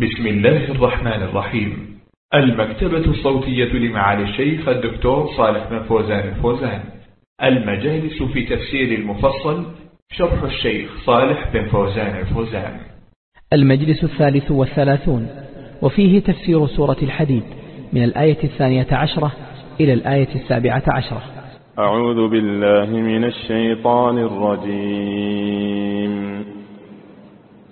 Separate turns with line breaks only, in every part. بسم الله الرحمن الرحيم المكتبة الصوتية لمعالي الشيخ الدكتور صالح بن فوزان الفوزان المجالس في تفسير المفصل شرح الشيخ صالح بن فوزان الفوزان
المجلس الثالث والثلاثون وفيه تفسير سورة الحديد من الآية الثانية عشرة إلى الآية السابعة عشرة
أعوذ بالله من الشيطان الرجيم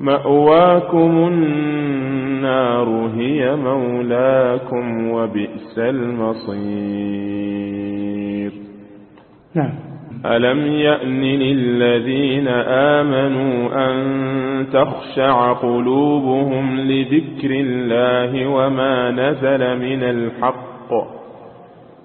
مأواكم النار هي مولاكم وبئس المصير نعم ألم يأن للذين آمنوا أن تخشع قلوبهم لذكر الله وما نزل من الحق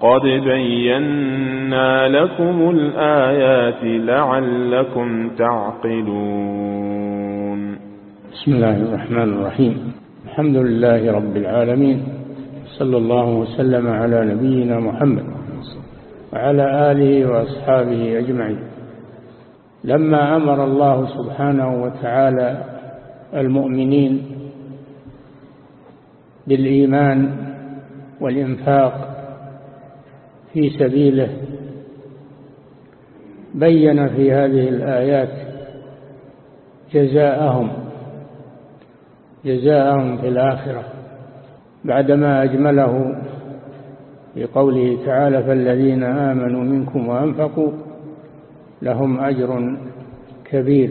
قد بينا لكم الآيات لعلكم تعقلون
بسم الله الرحمن الرحيم الحمد لله رب العالمين صلى الله وسلم على نبينا محمد وعلى آله وأصحابه أجمعين لما أمر الله سبحانه وتعالى المؤمنين بالإيمان والإنفاق في سبيله بين في هذه الآيات جزاءهم جزاءهم في الآخرة بعدما أجمله في قوله تعالى فالذين آمنوا منكم وأنفقوا لهم أجر كبير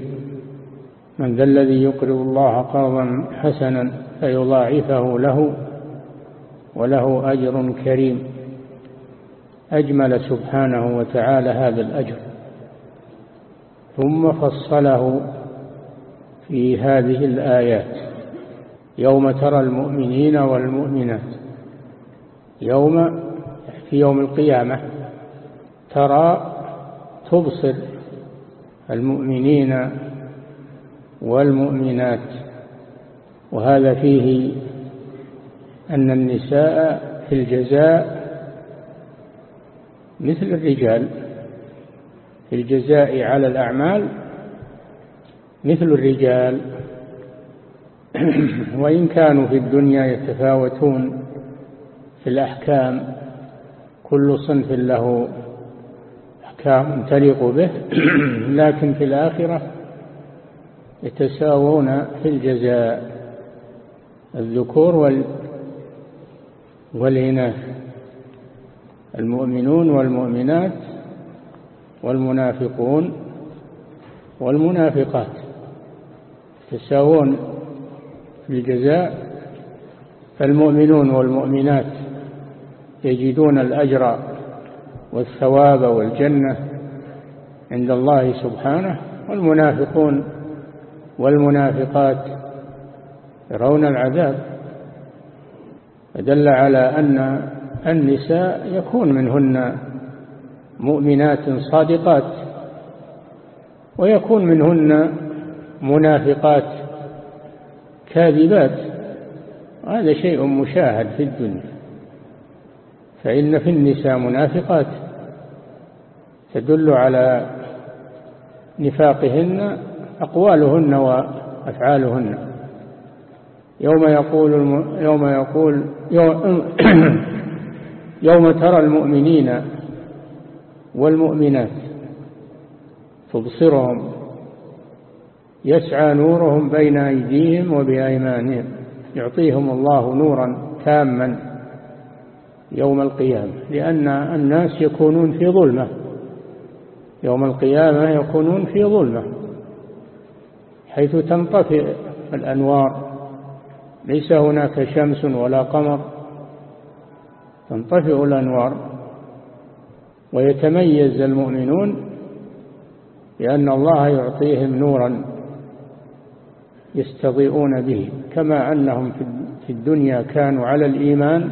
من ذا الذي يقرض الله قرضا حسنا فيضاعفه له وله أجر كريم أجمل سبحانه وتعالى هذا الأجر ثم فصله في هذه الآيات يوم ترى المؤمنين والمؤمنات يوم في يوم القيامة ترى تبصر المؤمنين والمؤمنات وهذا فيه أن النساء في الجزاء مثل الرجال في الجزاء على الأعمال مثل الرجال وإن كانوا في الدنيا يتفاوتون في الأحكام كل صنف له أحكام تليق به لكن في الآخرة يتساوون في الجزاء الذكور وال والإناث المؤمنون والمؤمنات والمنافقون والمنافقات تساوون في الجزاء فالمؤمنون والمؤمنات يجدون الأجر والثواب والجنة عند الله سبحانه والمنافقون والمنافقات يرون العذاب فدل على أن النساء يكون منهن مؤمنات صادقات ويكون منهن منافقات كاذبات هذا شيء مشاهد في الدنيا فإن في النساء منافقات تدل على نفاقهن أقوالهن وأفعالهن يوم يقول يوم يقول يوم يوم ترى المؤمنين والمؤمنات تبصرهم يسعى نورهم بين أيديهم وبأيمانهم يعطيهم الله نورا تاما يوم القيامة لأن الناس يكونون في ظلمة يوم القيامة يكونون في ظلمة حيث تنطفئ الأنوار ليس هناك شمس ولا قمر تنطفئ الأنوار ويتميز المؤمنون لأن الله يعطيهم نورا يستضيئون به كما أنهم في الدنيا كانوا على الإيمان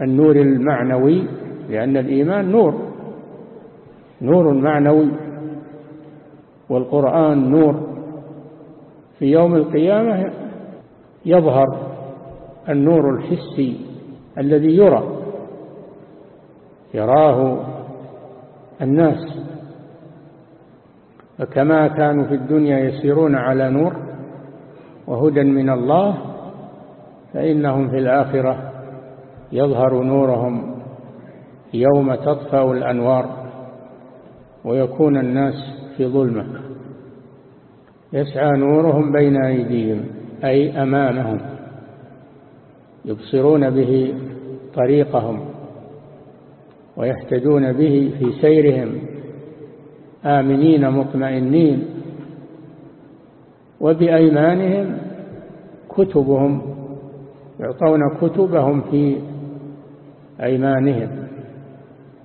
النور المعنوي لأن الإيمان نور نور معنوي والقرآن نور في يوم القيامة يظهر النور الحسي الذي يرى يراه الناس فكما كانوا في الدنيا يسيرون على نور وهدى من الله فإنهم في الآخرة يظهر نورهم يوم تطفأ الأنوار ويكون الناس في ظلمة يسعى نورهم بين أيديهم أي أمامهم يبصرون به طريقهم ويهتدون به في سيرهم آمنين مطمئنين وبأيمانهم كتبهم يعطون كتبهم في أيمانهم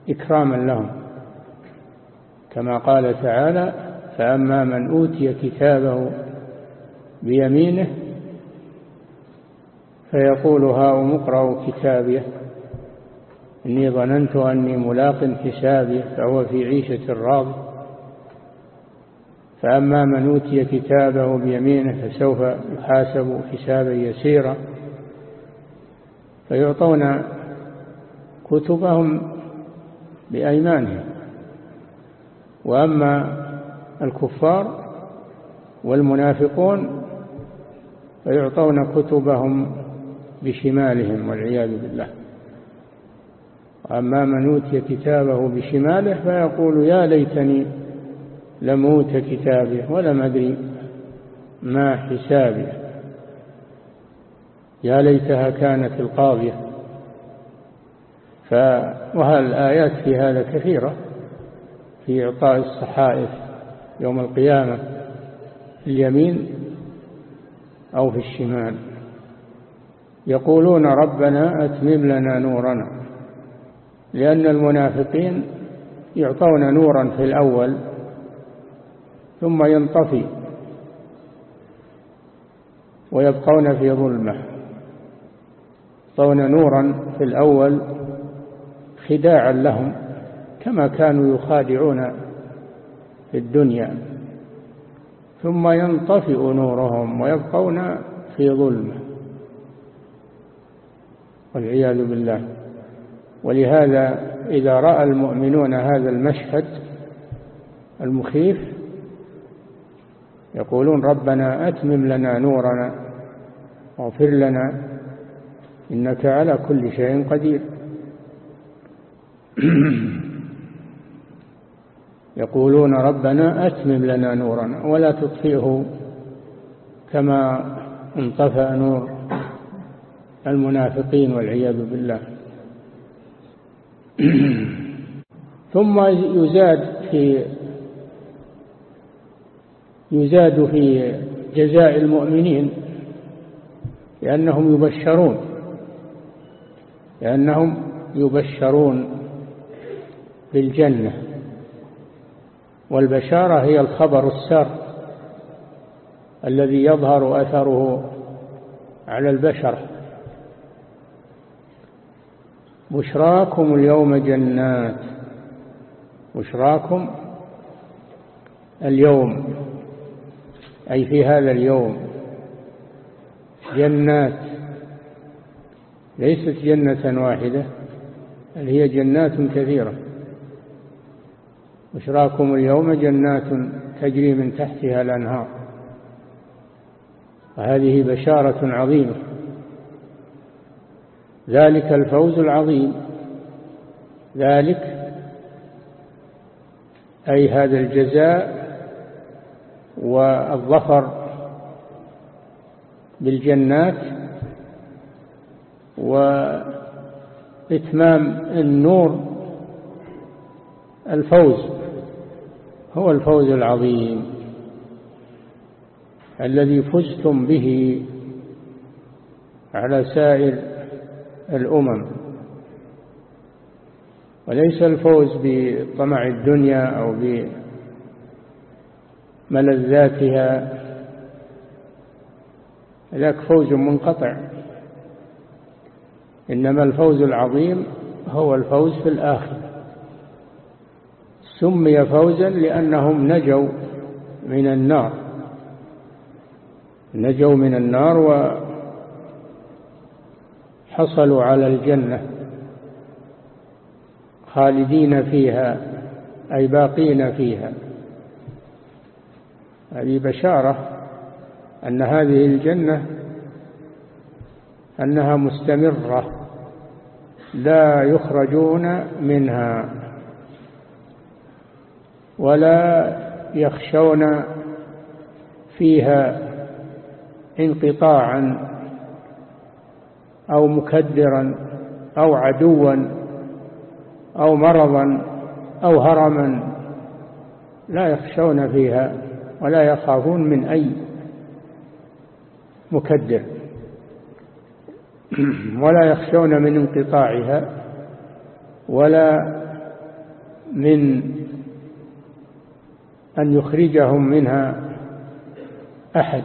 إكراما لهم كما قال تعالى فأما من أوتي كتابه بيمينه فيقول هاؤم اقرأوا كتابيه إني ظننت أني ملاق حسابي فهو في عيشة الراض فأما من أوتي كتابه بيمينه فسوف يحاسب حسابا يسيرا فيعطون كتبهم بأيمانهم وأما الكفار والمنافقون فيعطون كتبهم بشمالهم والعياذ بالله أما من أوتي كتابه بشماله فيقول يا ليتني لم أوت كتابه ولم أدري ما حسابه يا ليتها كانت القاضية ف وهالآيات في هذا كثيرة في إعطاء الصحائف يوم القيامة في اليمين أو في الشمال يقولون ربنا أتمم لنا نورنا لأن المنافقين يعطون نورا في الأول ثم ينطفي ويبقون في ظلمة يعطون نورا في الأول خداعا لهم كما كانوا يخادعون في الدنيا ثم ينطفئ نورهم ويبقون في ظلمه والعياذ بالله ولهذا إذا رأى المؤمنون هذا المشهد المخيف يقولون ربنا أتمم لنا نورنا واغفر لنا إنك على كل شيء قدير يقولون ربنا أتمم لنا نورنا ولا تطفئه كما انطفأ نور المنافقين والعياذ بالله ثم يزاد في يزاد في جزاء المؤمنين لأنهم يبشرون لأنهم يبشرون بالجنة والبشارة هي الخبر السار الذي يظهر أثره على البشر بشراكم اليوم جنات بشراكم اليوم أي في هذا اليوم جنات ليست جنة واحدة بل هي جنات كثيرة بشراكم اليوم جنات تجري من تحتها الأنهار وهذه بشارة عظيمة ذلك الفوز العظيم ذلك أي هذا الجزاء والظفر بالجنات وإتمام النور الفوز هو الفوز العظيم الذي فزتم به على سائر الأمم وليس الفوز بطمع الدنيا أو بملذاتها ذاك فوز منقطع إنما الفوز العظيم هو الفوز في الآخرة سمي فوزا لأنهم نجوا من النار نجوا من النار حصلوا على الجنة خالدين فيها أي باقين فيها هذه بشارة أن هذه الجنة أنها مستمرة لا يخرجون منها ولا يخشون فيها انقطاعا أو مكدرا أو عدوا أو مرضا أو هرما لا يخشون فيها ولا يخافون من أي مكدر ولا يخشون من انقطاعها ولا من أن يخرجهم منها أحد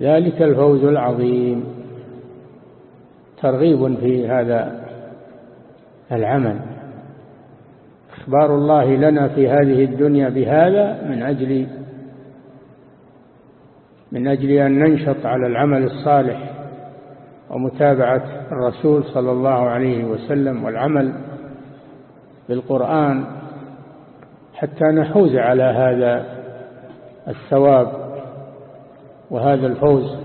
ذلك الفوز العظيم ترغيب في هذا العمل اخبار الله لنا في هذه الدنيا بهذا من أجل من أجل أن ننشط على العمل الصالح ومتابعة الرسول صلى الله عليه وسلم والعمل بالقرآن حتى نحوز على هذا الثواب وهذا الفوز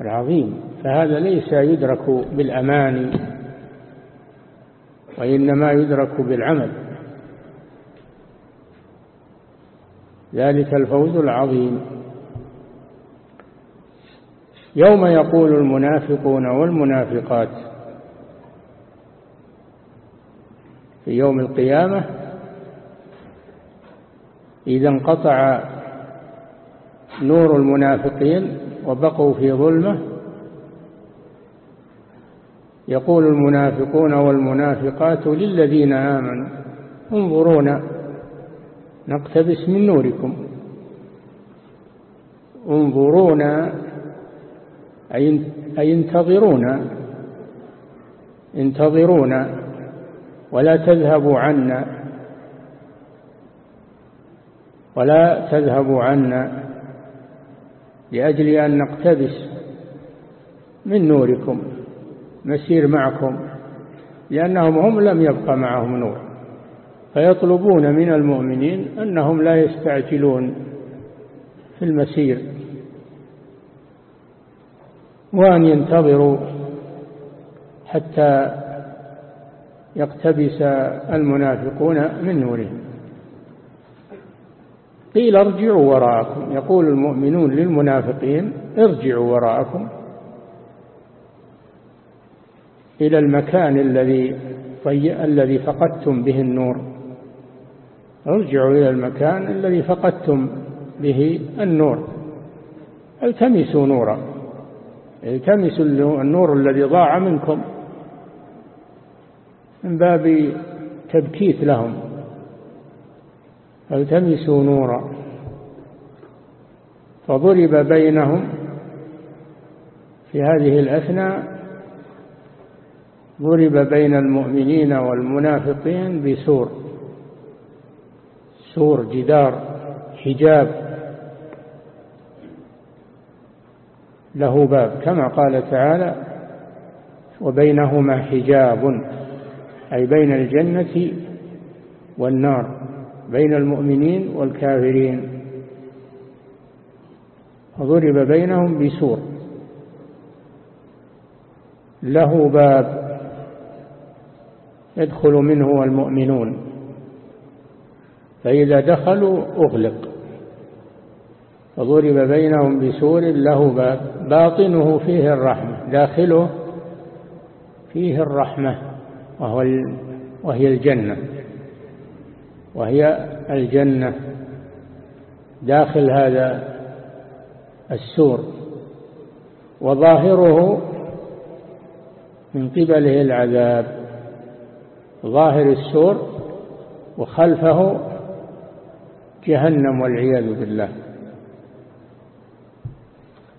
العظيم فهذا ليس يدرك بالأمان وإنما يدرك بالعمل ذلك الفوز العظيم يوم يقول المنافقون والمنافقات في يوم القيامة إذا انقطع نور المنافقين وبقوا في ظلمه يقول المنافقون والمنافقات للذين آمنوا انظرونا نقتبس من نوركم انظرونا أي انتظرونا انتظرونا ولا تذهبوا عنا ولا تذهبوا عنا لأجل أن نقتبس من نوركم نسير معكم لأنهم هم لم يبق معهم نور فيطلبون من المؤمنين أنهم لا يستعجلون في المسير وأن ينتظروا حتى يقتبس المنافقون من نورهم قيل ارجعوا وراءكم يقول المؤمنون للمنافقين ارجعوا وراءكم إلى المكان الذي الذي فقدتم به النور ارجعوا إلى المكان الذي فقدتم به النور التمسوا نورا التمسوا النور الذي ضاع منكم من باب تبكيت لهم فالتمسوا نورا فضرب بينهم في هذه الأثناء ضرب بين المؤمنين والمنافقين بسور سور جدار حجاب له باب كما قال تعالى وبينهما حجاب أي بين الجنة والنار بين المؤمنين والكافرين وضرب بينهم بسور له باب يدخل منه المؤمنون فإذا دخلوا أغلق فضرب بينهم بسور له باب باطنه فيه الرحمة داخله فيه الرحمة وهو وهي الجنة وهي الجنة داخل هذا السور وظاهره من قبله العذاب ظاهر السور وخلفه جهنم والعياذ بالله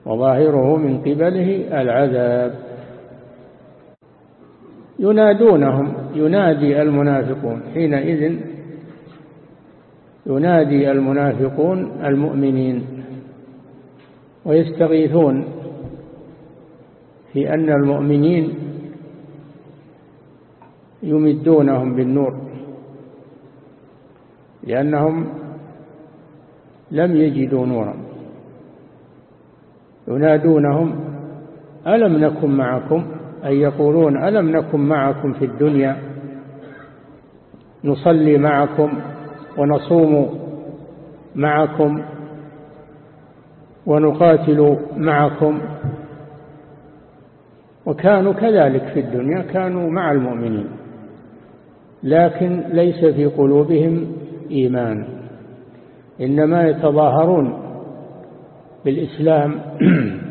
وظاهره من قبله العذاب ينادونهم ينادي المنافقون حينئذ ينادي المنافقون المؤمنين ويستغيثون في أن المؤمنين يمدونهم بالنور لأنهم لم يجدوا نورا ينادونهم ألم نكن معكم أي يقولون ألم نكن معكم في الدنيا نصلي معكم ونصوم معكم ونقاتل معكم وكانوا كذلك في الدنيا كانوا مع المؤمنين لكن ليس في قلوبهم إيمان إنما يتظاهرون بالإسلام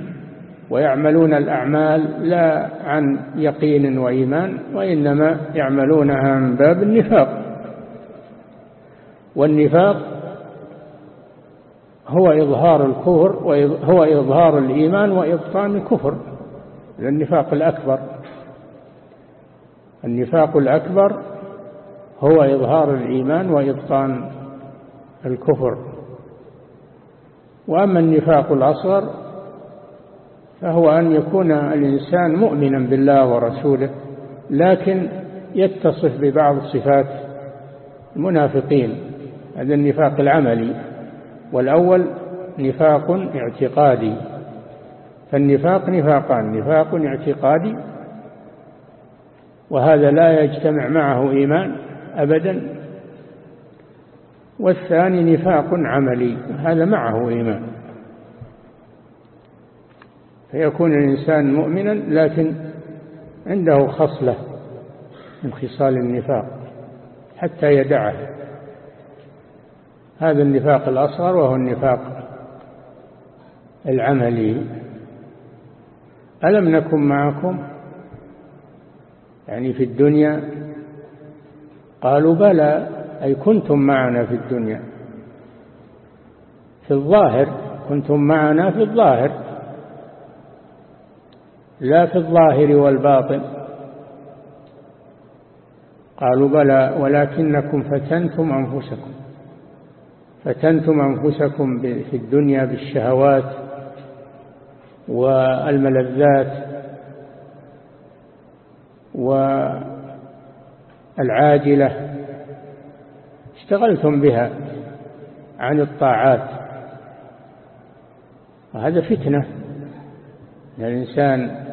ويعملون الأعمال لا عن يقين وإيمان وإنما يعملونها من باب النفاق والنفاق هو إظهار الكفر هو إظهار الإيمان وإبطان الكفر النفاق الأكبر النفاق الأكبر هو إظهار الإيمان وإبطان الكفر وأما النفاق الأصغر فهو أن يكون الإنسان مؤمنا بالله ورسوله لكن يتصف ببعض صفات المنافقين هذا النفاق العملي والأول نفاق اعتقادي فالنفاق نفاقان نفاق اعتقادي وهذا لا يجتمع معه إيمان أبدا والثاني نفاق عملي هذا معه إيمان فيكون الإنسان مؤمنا لكن عنده خصلة من خصال النفاق حتى يدعه هذا النفاق الأصغر وهو النفاق العملي ألم نكن معكم يعني في الدنيا قالوا بلى أي كنتم معنا في الدنيا في الظاهر كنتم معنا في الظاهر لا في الظاهر والباطن قالوا بلى ولكنكم فتنتم أنفسكم فتنتم أنفسكم في الدنيا بالشهوات والملذات والعاجلة اشتغلتم بها عن الطاعات وهذا فتنة يعني الإنسان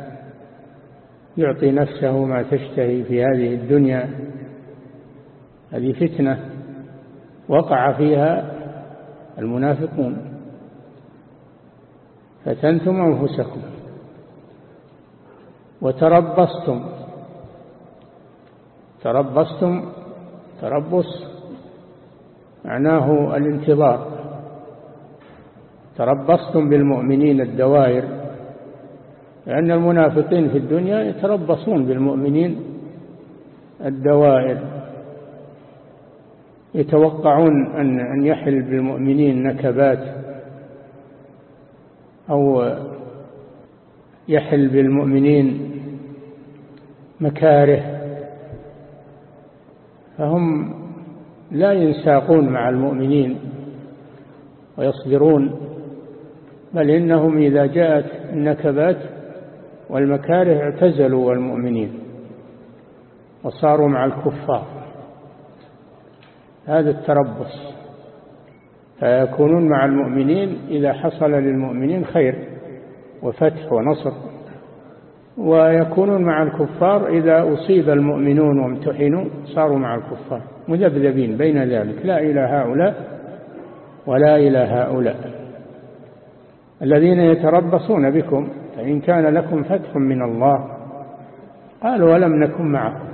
يعطي نفسه ما تشتهي في هذه الدنيا هذه فتنة وقع فيها المنافقون فتنتم أنفسكم وتربصتم تربصتم تربص معناه الانتظار تربصتم بالمؤمنين الدوائر لأن المنافقين في الدنيا يتربصون بالمؤمنين الدوائر يتوقعون أن, أن يحل بالمؤمنين نكبات أو يحل بالمؤمنين مكاره فهم لا ينساقون مع المؤمنين ويصبرون بل إنهم إذا جاءت النكبات والمكاره اعتزلوا المؤمنين وصاروا مع الكفار هذا التربص فيكونون مع المؤمنين إذا حصل للمؤمنين خير وفتح ونصر ويكونون مع الكفار إذا أصيب المؤمنون وامتحنوا صاروا مع الكفار مذبذبين بين ذلك لا إلى هؤلاء ولا إلى هؤلاء الذين يتربصون بكم فإن كان لكم فتح من الله قالوا ولم نكن معكم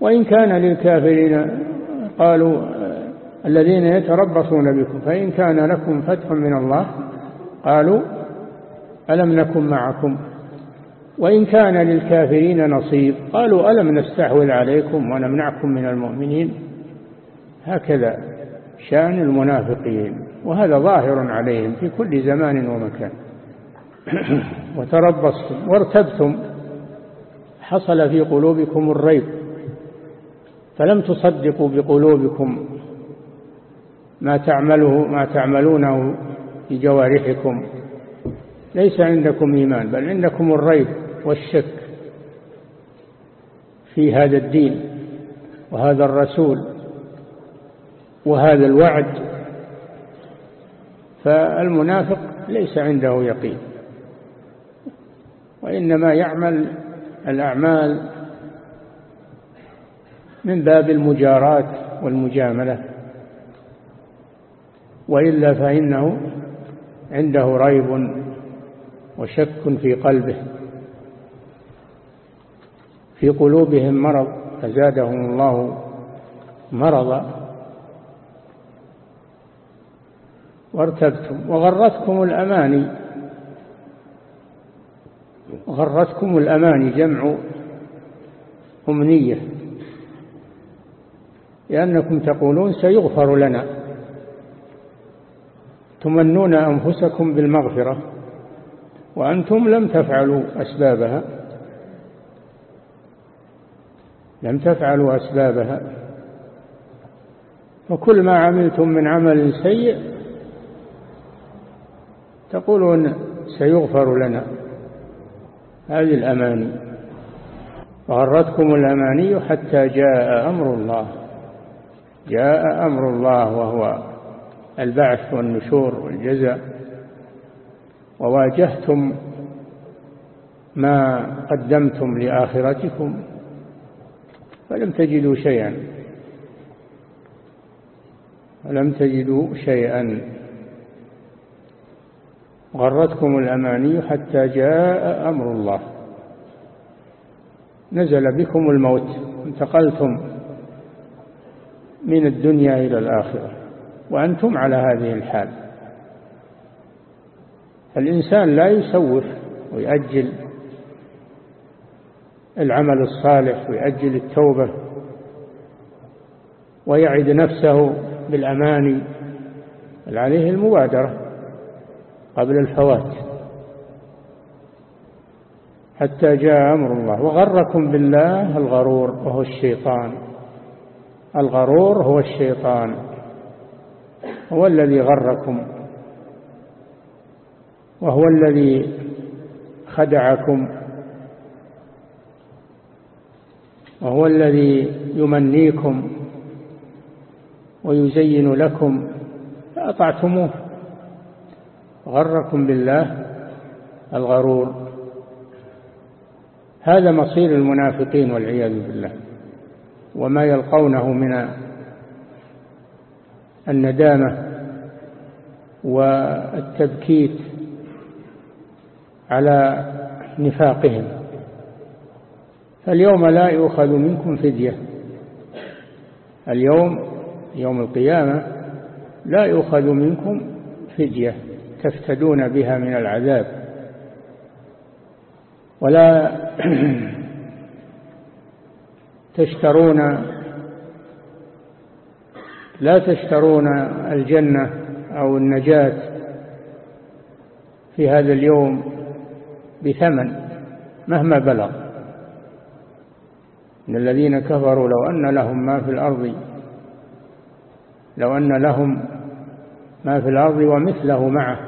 وإن كان للكافرين قالوا الذين يتربصون بكم فإن كان لكم فتح من الله قالوا ألم نكن معكم وإن كان للكافرين نصيب قالوا ألم نستحوذ عليكم ونمنعكم من المؤمنين هكذا شان المنافقين وهذا ظاهر عليهم في كل زمان ومكان وتربصتم وارتبتم حصل في قلوبكم الريب فلم تصدقوا بقلوبكم ما تعمله ما تعملونه بجوارحكم ليس عندكم إيمان بل عندكم الريب والشك في هذا الدين وهذا الرسول وهذا الوعد فالمنافق ليس عنده يقين وإنما يعمل الأعمال من باب المجاراة والمجاملة وإلا فإنه عنده ريب وشك في قلبه في قلوبهم مرض فزادهم الله مرضا وارتبتم وغرتكم الأماني غرتكم الأماني جمع أمنية لأنكم تقولون سيغفر لنا تمنون أنفسكم بالمغفرة وأنتم لم تفعلوا أسبابها لم تفعلوا أسبابها وكل ما عملتم من عمل سيء تقولون سيغفر لنا هذه الأماني وغرتكم الأماني حتى جاء أمر الله جاء أمر الله وهو البعث والنشور والجزاء وواجهتم ما قدمتم لآخرتكم فلم تجدوا شيئا فلم تجدوا شيئا غرتكم الأماني حتى جاء أمر الله نزل بكم الموت انتقلتم من الدنيا إلى الآخرة وأنتم على هذه الحال الإنسان لا يسوف ويأجل العمل الصالح ويأجل التوبة ويعد نفسه بالأماني عليه المبادرة قبل الفوات حتى جاء أمر الله وغركم بالله الغرور وهو الشيطان الغرور هو الشيطان هو الذي غركم وهو الذي خدعكم وهو الذي يمنيكم ويزين لكم فأطعتموه غركم بالله الغرور هذا مصير المنافقين والعياذ بالله وما يلقونه من الندامة والتبكيت على نفاقهم فاليوم لا يؤخذ منكم فدية اليوم يوم القيامة لا يؤخذ منكم فدية تفتدون بها من العذاب ولا تشترون لا تشترون الجنة أو النجاة في هذا اليوم بثمن مهما بلغ إن الذين كفروا لو أن لهم ما في الأرض لو أن لهم ما في الأرض ومثله معه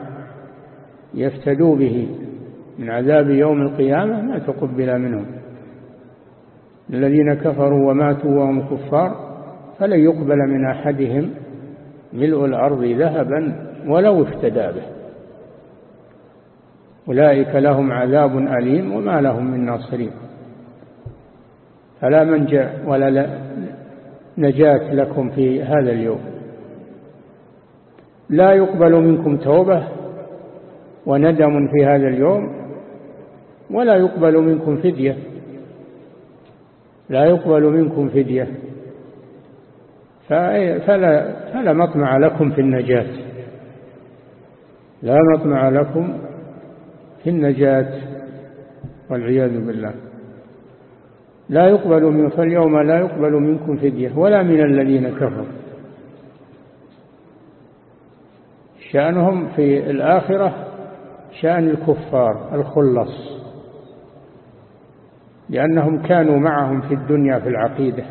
يفتدوا به من عذاب يوم القيامة ما تقبل منهم الذين كفروا وماتوا وهم كفار فلن يقبل من أحدهم ملء الأرض ذهبا ولو افتدى به أولئك لهم عذاب أليم وما لهم من ناصرين فلا منجع ولا نجاة لكم في هذا اليوم لا يقبل منكم توبة وندم في هذا اليوم ولا يقبل منكم فديه لا يقبل منكم فدية فلا, فلا مطمع لكم في النجاة لا مطمع لكم في النجاة والعياذ بالله لا يقبل من فاليوم لا يقبل منكم فدية ولا من الذين كفروا شأنهم في الآخرة شأن الكفار الخلص لأنهم كانوا معهم في الدنيا في العقيدة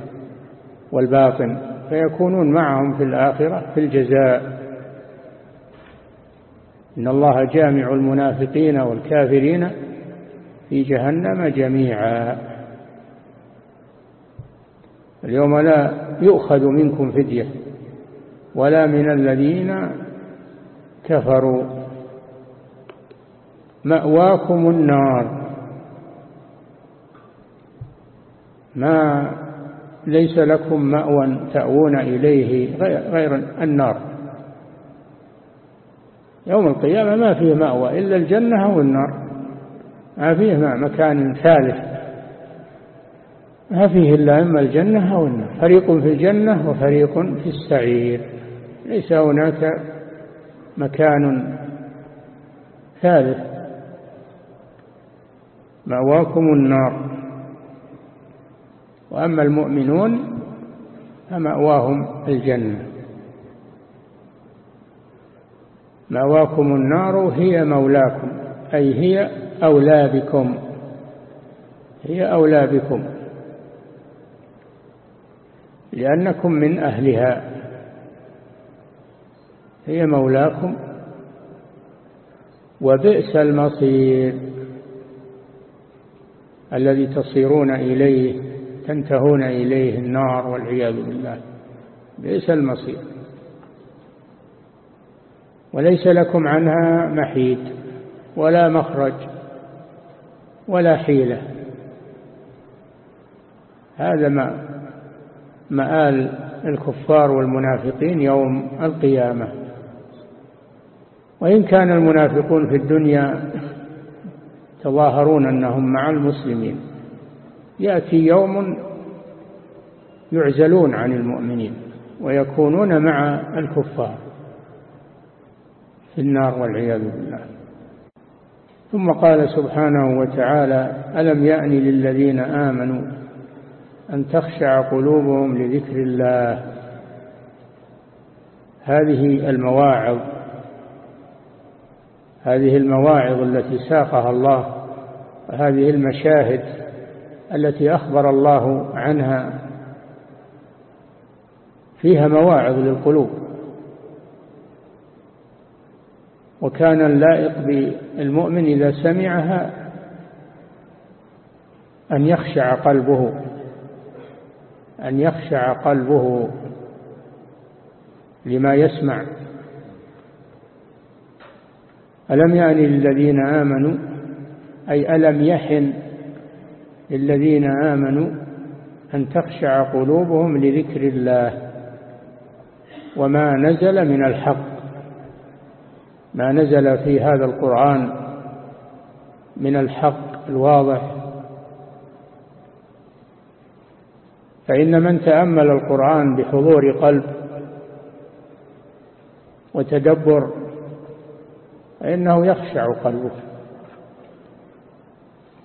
والباطن فيكونون معهم في الآخرة في الجزاء إن الله جامع المنافقين والكافرين في جهنم جميعا اليوم لا يؤخذ منكم فدية ولا من الذين كفروا مأواكم النار ما ليس لكم مأوى تأوون إليه غير النار يوم القيامة ما فيه مأوى إلا الجنة أو النار ما فيه مكان ثالث ما فيه إلا إما الجنة أو النار فريق في الجنة وفريق في السعير ليس هناك مكان ثالث مأواكم النار وأما المؤمنون فمأواهم الجنة مأواكم النار هي مولاكم أي هي أولى بكم هي أولى بكم لأنكم من أهلها هي مولاكم وبئس المصير الذي تصيرون إليه تنتهون إليه النار والعياذ بالله ليس المصير وليس لكم عنها محيد ولا مخرج ولا حيلة هذا ما مآل الكفار والمنافقين يوم القيامة وإن كان المنافقون في الدنيا تظاهرون أنهم مع المسلمين يأتي يوم يعزلون عن المؤمنين ويكونون مع الكفار في النار والعياذ بالله ثم قال سبحانه وتعالى ألم يأني للذين آمنوا أن تخشع قلوبهم لذكر الله هذه المواعظ هذه المواعظ التي ساقها الله وهذه المشاهد التي أخبر الله عنها فيها مواعظ للقلوب وكان اللائق بالمؤمن إذا سمعها أن يخشع قلبه أن يخشع قلبه لما يسمع ألم يعني الذين آمنوا أي ألم يحن للذين آمنوا أن تخشع قلوبهم لذكر الله وما نزل من الحق ما نزل في هذا القرآن من الحق الواضح فإن من تأمل القرآن بحضور قلب وتدبر فإنه يخشع قلبه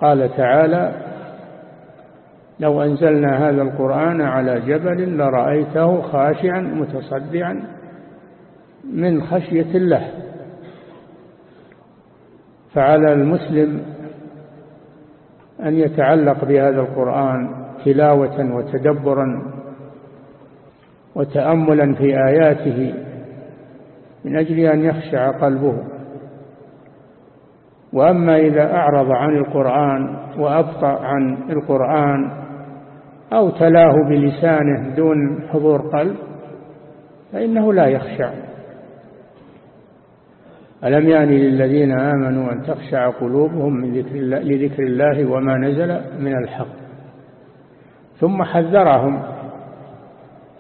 قال تعالى لو أنزلنا هذا القرآن على جبل لرأيته خاشعا متصدعا من خشية الله فعلى المسلم أن يتعلق بهذا القرآن تلاوة وتدبرا وتأملا في آياته من أجل أن يخشع قلبه وأما إذا أعرض عن القرآن وأبطأ عن القرآن أو تلاه بلسانه دون حضور قلب فإنه لا يخشع ألم يعني للذين آمنوا أن تخشع قلوبهم ذكر الله, لذكر الله وما نزل من الحق ثم حذرهم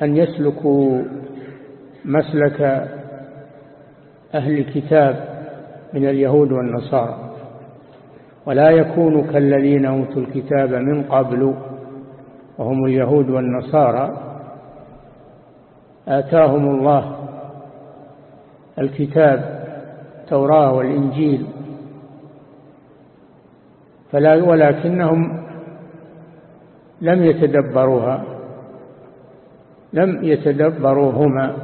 أن يسلكوا مسلك أهل الكتاب من اليهود والنصارى ولا يكونوا كالذين أوتوا الكتاب من قبل وهم اليهود والنصارى آتاهم الله الكتاب التوراة والإنجيل فلا ولكنهم لم يتدبروها لم يتدبروهما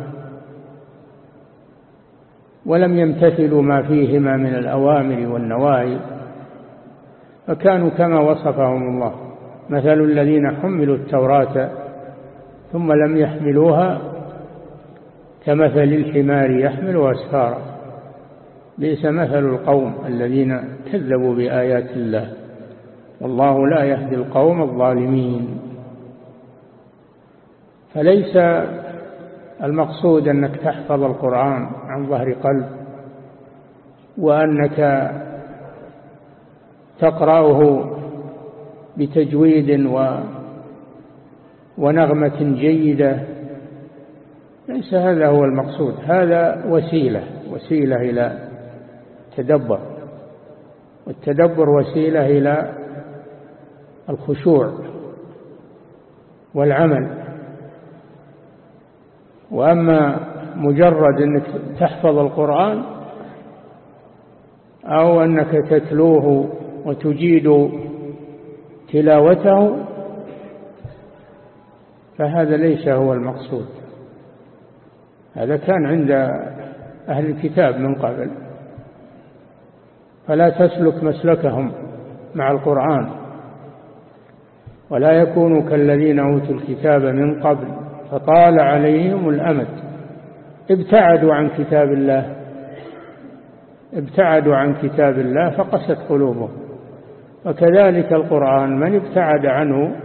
ولم يمتثلوا ما فيهما من الأوامر والنواهي فكانوا كما وصفهم الله مثل الذين حملوا التوراة ثم لم يحملوها كمثل الحمار يحمل أسفارا ليس مثل القوم الذين كذبوا بآيات الله والله لا يهدي القوم الظالمين فليس المقصود أنك تحفظ القرآن عن ظهر قلب وأنك تقرأه بتجويد و ونغمة جيدة ليس هذا هو المقصود هذا وسيلة وسيلة إلى التدبر والتدبر وسيلة إلى الخشوع والعمل وأما مجرد أنك تحفظ القرآن أو أنك تتلوه وتجيد تلاوته فهذا ليس هو المقصود هذا كان عند أهل الكتاب من قبل فلا تسلك مسلكهم مع القرآن ولا يكونوا كالذين أوتوا الكتاب من قبل فطال عليهم الأمد ابتعدوا عن كتاب الله ابتعدوا عن كتاب الله فقست قلوبهم وكذلك القرآن من ابتعد عنه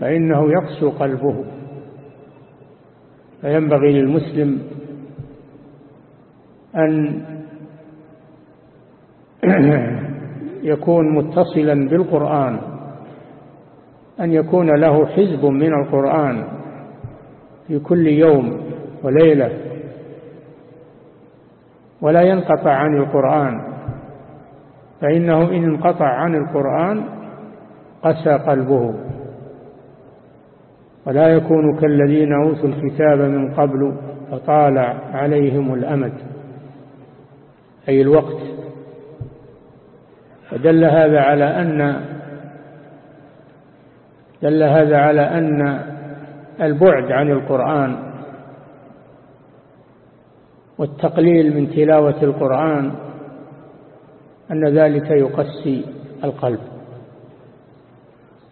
فإنه يقسو قلبه فينبغي للمسلم أن يكون متصلا بالقرآن أن يكون له حزب من القرآن في كل يوم وليلة ولا ينقطع عن القرآن فإنه إن انقطع عن القرآن قسى قلبه ولا يكون كالذين أوتوا الكتاب من قبل فطال عليهم الأمد أي الوقت فدل هذا على أن دل هذا على أن البعد عن القرآن والتقليل من تلاوة القرآن أن ذلك يقسي القلب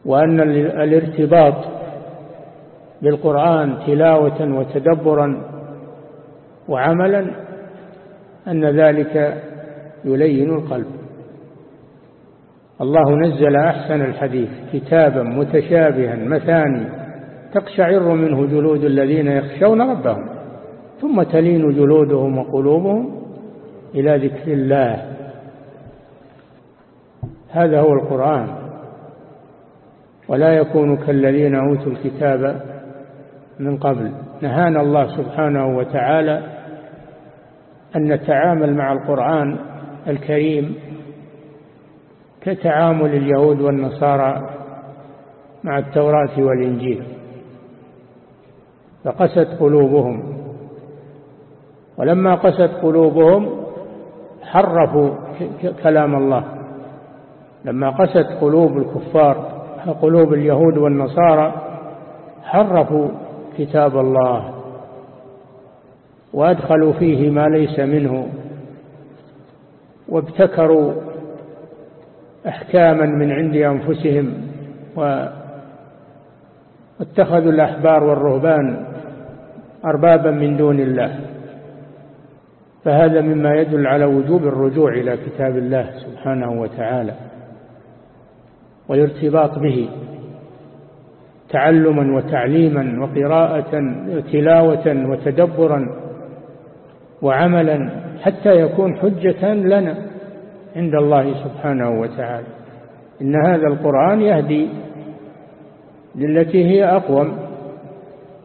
وأن الارتباط بالقرآن تلاوة وتدبرا وعملا أن ذلك يلين القلب الله نزل أحسن الحديث كتابا متشابها مثاني تقشعر منه جلود الذين يخشون ربهم ثم تلين جلودهم وقلوبهم إلى ذكر الله هذا هو القرآن ولا يكون كالذين أوتوا الكتاب من قبل نهانا الله سبحانه وتعالى أن نتعامل مع القرآن الكريم كتعامل اليهود والنصارى مع التوراة والإنجيل فقست قلوبهم ولما قست قلوبهم حرفوا كلام الله لما قست قلوب الكفار قلوب اليهود والنصارى حرفوا كتاب الله وأدخلوا فيه ما ليس منه وابتكروا أحكاما من عند أنفسهم واتخذوا الأحبار والرهبان أربابا من دون الله فهذا مما يدل على وجوب الرجوع إلى كتاب الله سبحانه وتعالى والارتباط به تعلما وتعليما وقراءة وتلاوة وتدبرا وعملا حتى يكون حجة لنا عند الله سبحانه وتعالى إن هذا القرآن يهدي للتي هي أقوم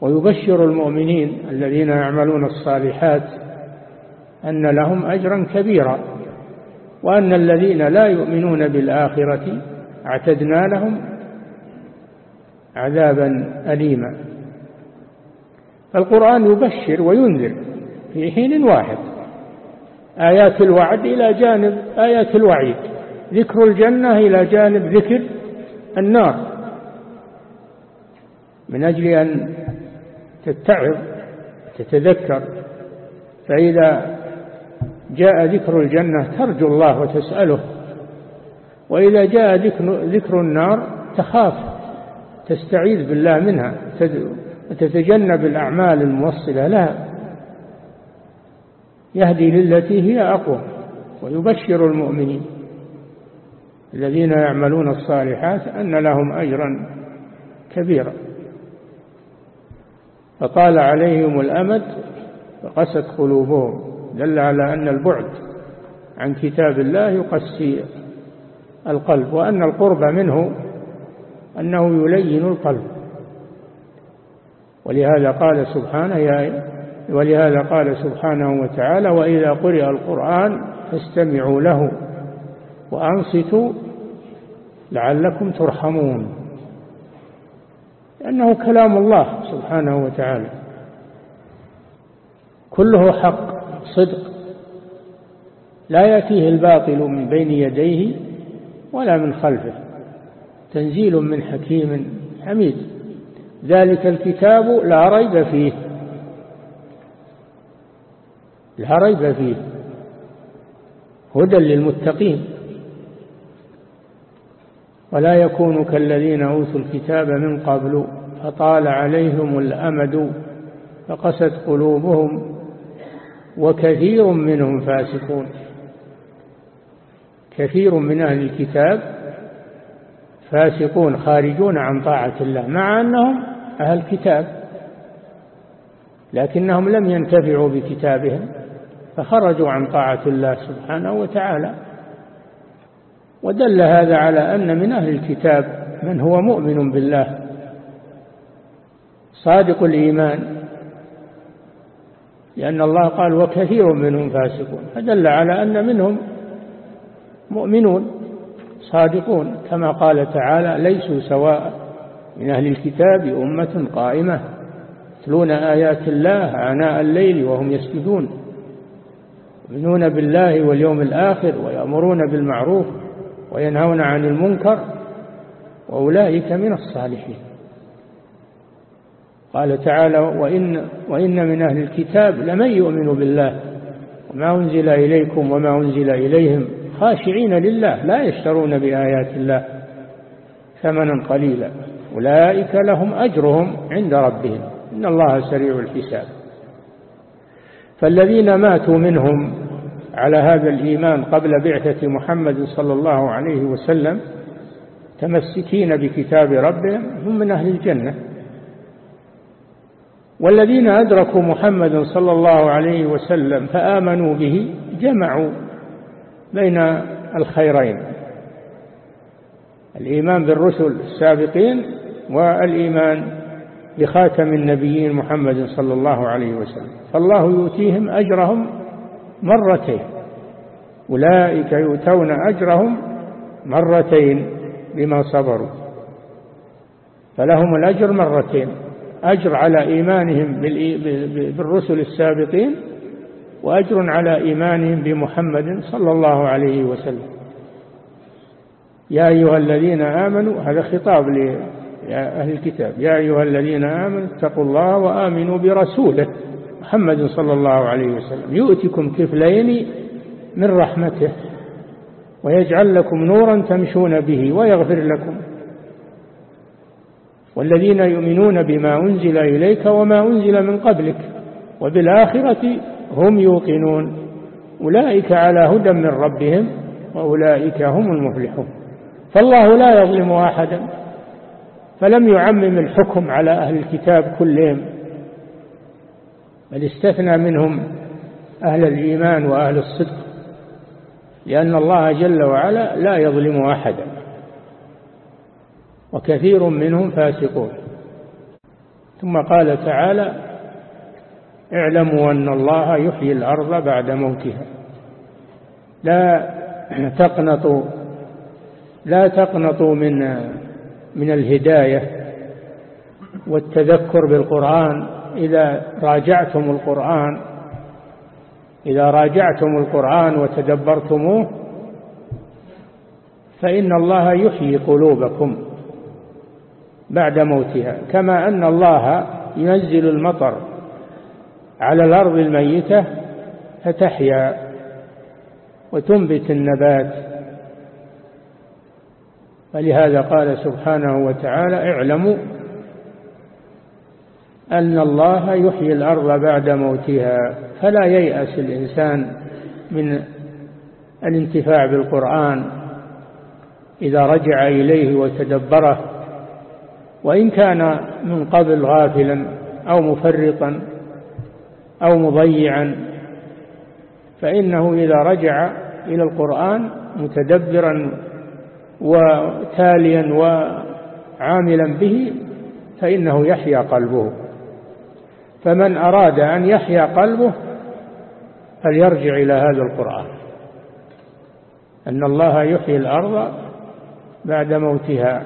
ويبشر المؤمنين الذين يعملون الصالحات أن لهم أجرا كبيرا وأن الذين لا يؤمنون بالآخرة اعتدنا لهم عذابا أليما فالقرآن يبشر وينذر في حين واحد آيات الوعد إلى جانب آيات الوعيد ذكر الجنة إلى جانب ذكر النار من أجل أن تتعظ
تتذكر
فإذا جاء ذكر الجنة ترجو الله وتسأله وإذا جاء ذكر, ذكر النار تخاف تستعيذ بالله منها وتتجنب الأعمال الموصلة لها يهدي للتي هي أقوى ويبشر المؤمنين الذين يعملون الصالحات أن لهم أجرا كبيرا فطال عليهم الأمد فقست قلوبهم دل على أن البعد عن كتاب الله يقسي القلب وأن القرب منه أنه يلين القلب ولهذا قال سبحانه يا ولهذا قال سبحانه وتعالى وإذا قرئ القرآن فاستمعوا له وأنصتوا لعلكم ترحمون لأنه كلام الله سبحانه وتعالى كله حق صدق لا يأتيه الباطل من بين يديه ولا من خلفه تنزيل من حكيم حميد ذلك الكتاب لا ريب فيه لا ريب فيه هدى للمتقين ولا يكون كالذين أوتوا الكتاب من قبل فطال عليهم الأمد فقست قلوبهم وكثير منهم فاسقون كثير من أهل الكتاب فاسقون خارجون عن طاعة الله مع أنهم أهل كتاب لكنهم لم ينتفعوا بكتابهم فخرجوا عن طاعة الله سبحانه وتعالى ودل هذا على أن من أهل الكتاب من هو مؤمن بالله صادق الإيمان لأن الله قال وكثير منهم فاسقون فدل على أن منهم مؤمنون صادقون كما قال تعالى ليسوا سواء من أهل الكتاب أمة قائمة يتلون آيات الله آناء الليل وهم يسجدون يؤمنون بالله واليوم الآخر ويأمرون بالمعروف وينهون عن المنكر وأولئك من الصالحين قال تعالى وإن, وإن من أهل الكتاب لمن يؤمن بالله وما أنزل إليكم وما أنزل إليهم خاشعين لله لا يشترون بآيات الله ثمنا قليلا أولئك لهم أجرهم عند ربهم إن الله سريع الحساب فالذين ماتوا منهم على هذا الإيمان قبل بعثة محمد صلى الله عليه وسلم متمسكين بكتاب ربهم هم من أهل الجنة والذين أدركوا محمدا صلى الله عليه وسلم فآمنوا به جمعوا بين الخيرين الإيمان بالرسل السابقين والإيمان بخاتم النبيين محمد صلى الله عليه وسلم فالله يؤتيهم أجرهم مرتين أولئك يؤتون أجرهم مرتين بما صبروا فلهم الأجر مرتين أجر على إيمانهم بالرسل السابقين وأجر على إيمانهم بمحمد صلى الله عليه وسلم يا أيها الذين آمنوا هذا خطاب لأهل الكتاب يا أيها الذين آمنوا اتقوا الله وآمنوا برسوله محمد صلى الله عليه وسلم يؤتكم كفلين من رحمته ويجعل لكم نورا تمشون به ويغفر لكم والذين يؤمنون بما أنزل إليك وما أنزل من قبلك وبالآخرة هم يوقنون أولئك على هدى من ربهم وأولئك هم المفلحون فالله لا يظلم أحدا فلم يعمم الحكم على أهل الكتاب كلهم بل استثنى منهم أهل الإيمان وأهل الصدق لأن الله جل وعلا لا يظلم أحدا وكثير منهم فاسقون ثم قال تعالى اعلموا أن الله يحيي الأرض بعد موتها لا تقنطوا لا تقنطوا من من الهداية والتذكر بالقرآن إذا راجعتم القرآن إذا راجعتم القرآن وتدبرتموه فإن الله يحيي قلوبكم بعد موتها كما أن الله ينزل المطر على الأرض الميتة فتحيا وتنبت النبات فلهذا قال سبحانه وتعالى اعلموا أن الله يحيي الأرض بعد موتها فلا ييأس الإنسان من الانتفاع بالقرآن إذا رجع إليه وتدبره وإن كان من قبل غافلا أو مفرطا أو مضيعا فإنه إذا رجع إلى القرآن متدبرا وتاليا وعاملا به فإنه يحيا قلبه فمن أراد أن يحيا قلبه فليرجع إلى هذا القرآن أن الله يحيي الأرض بعد موتها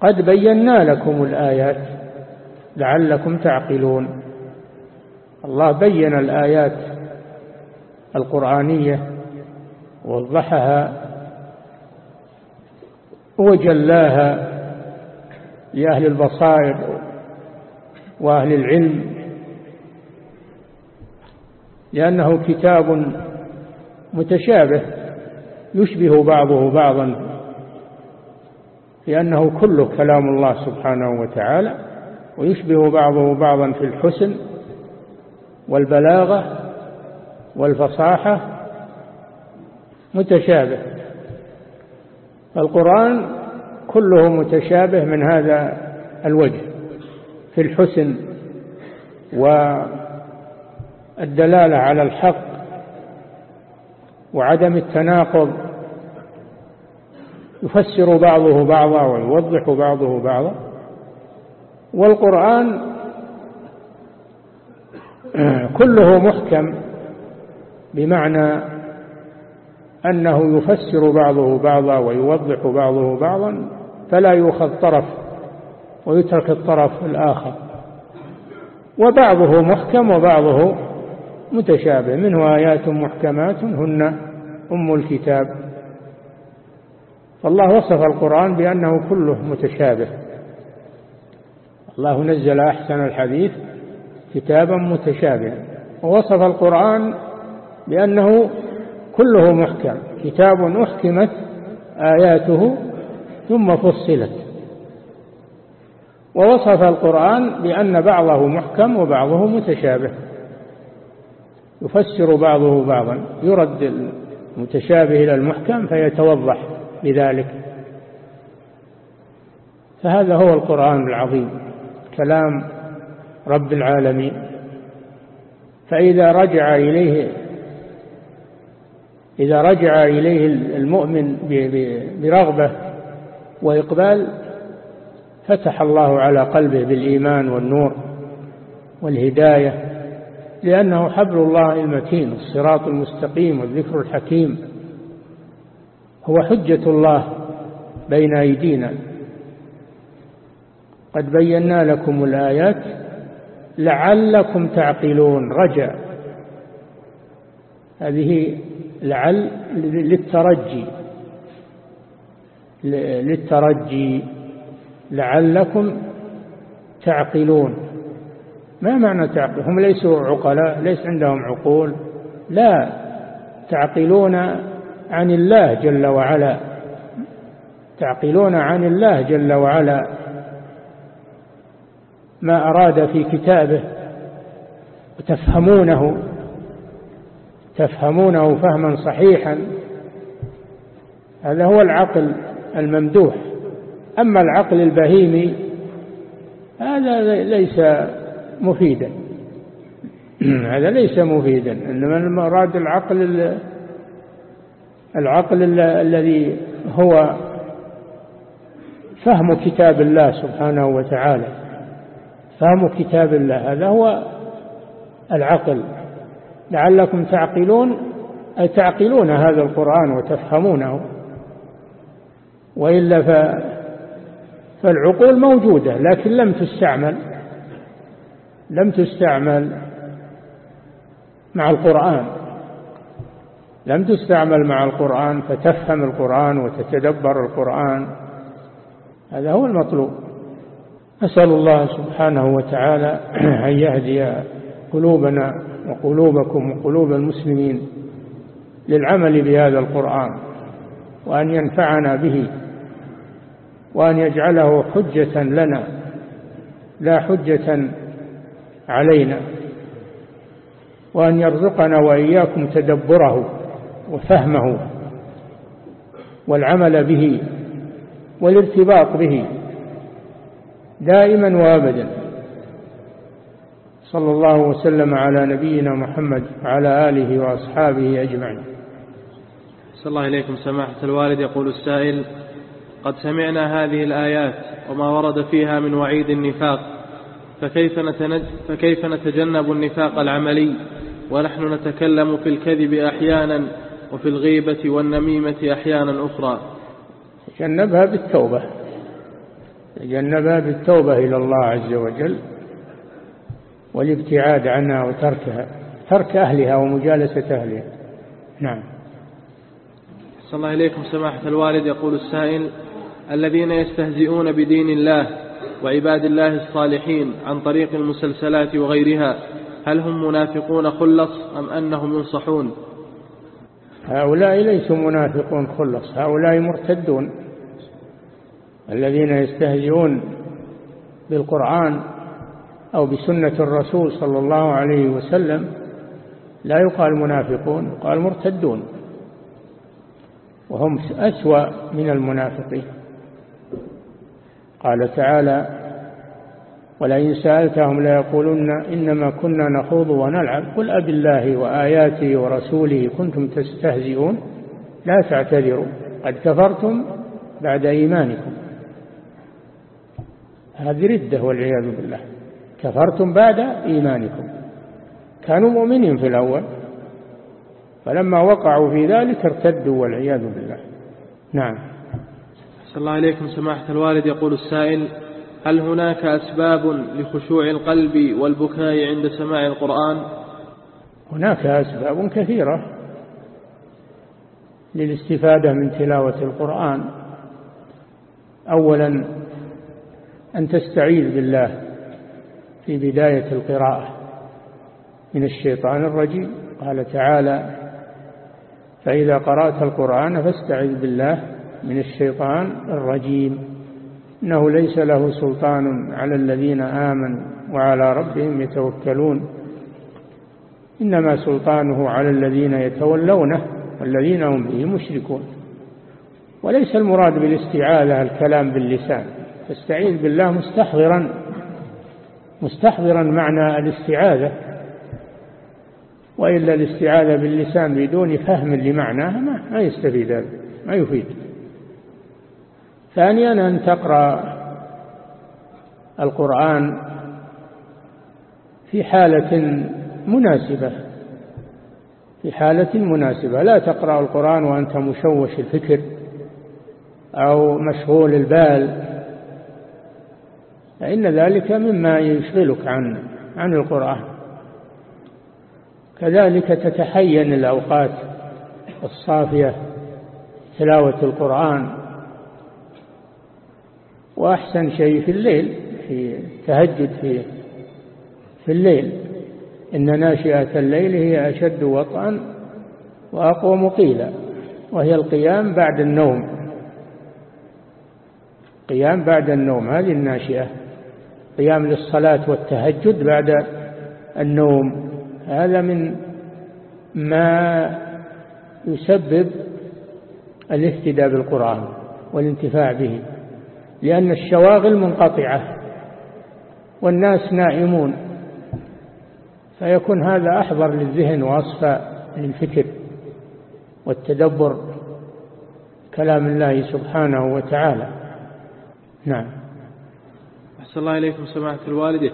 قد بينا لكم الآيات لعلكم تعقلون الله بين الآيات القرآنية ووضحها وجلاها لأهل البصائر وأهل العلم لأنه كتاب متشابه يشبه بعضه بعضا لأنه كله كلام الله سبحانه وتعالى ويشبه بعضه بعضا في الحسن والبلاغة والفصاحة متشابه القرآن كله متشابه من هذا الوجه في الحسن والدلالة على الحق وعدم التناقض يفسر بعضه بعضا ويوضح بعضه بعضا والقرآن كله محكم بمعنى أنه يفسر بعضه بعضا ويوضح بعضه بعضا فلا يؤخذ طرف ويترك الطرف الآخر وبعضه محكم وبعضه متشابه منه آيات محكمات هن أم الكتاب فالله وصف القرآن بأنه كله متشابه الله نزل أحسن الحديث كتابا متشابها ووصف القرآن بأنه كله محكم كتاب أحكمت آياته ثم فصلت ووصف القرآن بأن بعضه محكم وبعضه متشابه يفسر بعضه بعضا يرد المتشابه إلى المحكم فيتوضح بذلك فهذا هو القرآن العظيم كلام رب العالمين فإذا رجع إليه إذا رجع إليه المؤمن برغبة وإقبال فتح الله على قلبه بالإيمان والنور والهداية لأنه حبل الله المتين الصراط المستقيم والذكر الحكيم هو حجة الله بين أيدينا قد بينا لكم الآيات لعلكم تعقلون رجع هذه لعل للترجي للترجي لعلكم تعقلون ما معنى تعقل هم ليسوا عقلاء ليس عندهم عقول لا تعقلون عن الله جل وعلا تعقلون عن الله جل وعلا ما أراد في كتابه وتفهمونه تفهمونه فهما صحيحا هذا هو العقل الممدوح أما العقل البهيمي هذا ليس مفيدا هذا ليس مفيدا إنما المراد العقل العقل الذي هو فهم كتاب الله سبحانه وتعالى فهم كتاب الله هذا هو العقل لعلكم تعقلون تعقلون هذا القرآن وتفهمونه وإلا ف فالعقول موجودة لكن لم تستعمل لم تستعمل مع القرآن لم تستعمل مع القرآن فتفهم القرآن وتتدبر القرآن هذا هو المطلوب أسأل الله سبحانه وتعالى أن يهدي قلوبنا وقلوبكم وقلوب المسلمين للعمل بهذا القرآن وأن ينفعنا به وأن يجعله حجة لنا لا حجة علينا وأن يرزقنا وإياكم تدبره وفهمه والعمل به والارتباط به دائما وابدا صلى الله وسلم على نبينا محمد وعلى آله وأصحابه أجمعين
صلى الله إليكم سماحة الوالد يقول السائل قد سمعنا هذه الآيات وما ورد فيها من وعيد النفاق فكيف, نتنج فكيف نتجنب النفاق العملي ونحن نتكلم في الكذب أحيانا وفي الغيبة والنميمة أحيانا أخرى
تجنبها بالتوبة تجنبها بالتوبة إلى الله عز وجل والابتعاد عنها وتركها ترك أهلها ومجالسة أهلها نعم
صلى الله إليكم سماحة الوالد يقول السائل الذين يستهزئون بدين الله وعباد الله الصالحين عن طريق المسلسلات وغيرها هل هم منافقون خلص أم أنهم ينصحون
هؤلاء ليسوا منافقون خلص هؤلاء مرتدون الذين يستهزئون بالقرآن أو بسنة الرسول صلى الله عليه وسلم لا يقال منافقون يقال مرتدون وهم أسوأ من المنافقين قال تعالى ولئن سألتهم ليقولن إنما كنا نخوض ونلعب قل أب الله وآياته ورسوله كنتم تستهزئون لا تعتذروا قد كفرتم بعد إيمانكم هذه ردة والعياذ بالله كفرتم بعد إيمانكم كانوا مؤمنين في الأول فلما وقعوا في ذلك ارتدوا والعياذ بالله نعم
صلى الله عليكم سماحة الوالد يقول السائل هل هناك أسباب لخشوع القلب والبكاء عند سماع القرآن
هناك أسباب كثيرة للاستفادة من تلاوة القرآن أولا أن تستعيذ بالله في بداية القراءة من الشيطان الرجيم قال تعالى فإذا قرأت القرآن فاستعذ بالله من الشيطان الرجيم إنه ليس له سلطان على الذين آمنوا وعلى ربهم يتوكلون إنما سلطانه على الذين يتولونه والذين هم به مشركون وليس المراد بالاستعاذة الكلام باللسان تستعيذ بالله مستحضرا مستحضرا معنى الاستعاذة وإلا الاستعاذة باللسان بدون فهم لمعناها ما, ما يستفيد هذا ما يفيد ثانيا أن تقرأ القرآن في حالة مناسبة في حالة مناسبة لا تقرأ القرآن وأنت مشوش الفكر أو مشغول البال فإن ذلك مما يشغلك عن عن القرآن كذلك تتحين الأوقات الصافية تلاوة القرآن وأحسن شيء في الليل في تهجد في في الليل إن ناشئة الليل هي أشد وطئا وأقوم قيلا وهي القيام بعد النوم قيام بعد النوم هذه الناشئة قيام للصلاة والتهجد بعد النوم هذا من ما يسبب الاهتداء بالقرآن والانتفاع به لأن الشواغل منقطعة والناس نائمون فيكون هذا أحضر للذهن وأصفى للفكر والتدبر كلام الله سبحانه وتعالى نعم
أحسن الله إليكم سماحة الوالد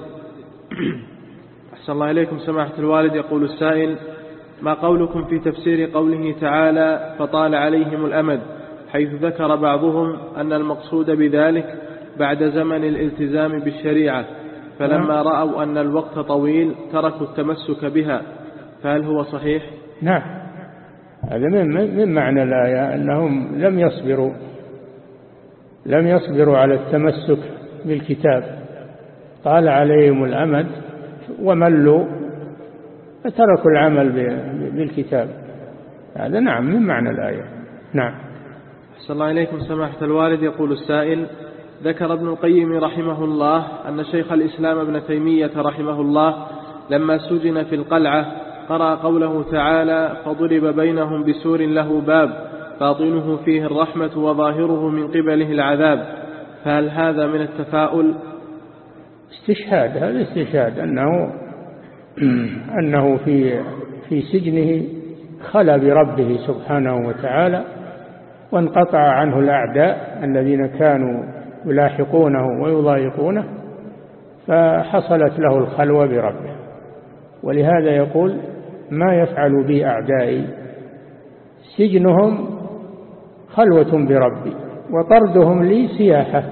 أحسن الله إليكم سماحة الوالد يقول السائل ما قولكم في تفسير قوله تعالى فطال عليهم الأمد حيث ذكر بعضهم أن المقصود بذلك بعد زمن الالتزام بالشريعة فلما نعم. رأوا أن الوقت طويل تركوا التمسك بها فهل هو صحيح؟
نعم هذا من, من معنى الآية أنهم لم يصبروا لم يصبروا على التمسك بالكتاب طال عليهم الأمد وملوا فتركوا العمل بالكتاب هذا نعم من معنى الآية نعم
أحسن الله إليكم سماحة الوالد يقول السائل ذكر ابن القيم رحمه الله أن شيخ الإسلام ابن تيمية رحمه الله لما سجن في القلعة قرأ قوله تعالى فضرب بينهم بسور له باب باطنه فيه الرحمة وظاهره من قبله العذاب فهل هذا من التفاؤل
استشهاد هذا استشهاد أنه أنه في في سجنه خلى بربه سبحانه وتعالى وانقطع عنه الأعداء الذين كانوا يلاحقونه ويضايقونه فحصلت له الخلوة بربه ولهذا يقول ما يفعل بي أعدائي سجنهم خلوة بربي وطردهم لي سياحة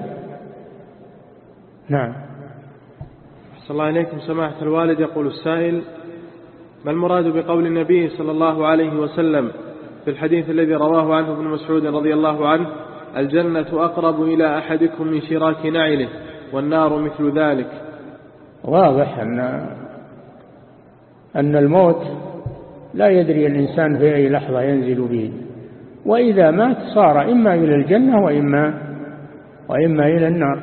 نعم
صلى الله إليكم سماحة الوالد يقول السائل ما المراد بقول النبي صلى الله عليه وسلم في الحديث الذي رواه عنه ابن مسعود رضي الله عنه الجنة أقرب إلى أحدكم من شراك نعله والنار مثل ذلك
واضح أن أن الموت لا يدري الإنسان في أي لحظة ينزل به وإذا مات صار إما إلى الجنة وإما وإما إلى النار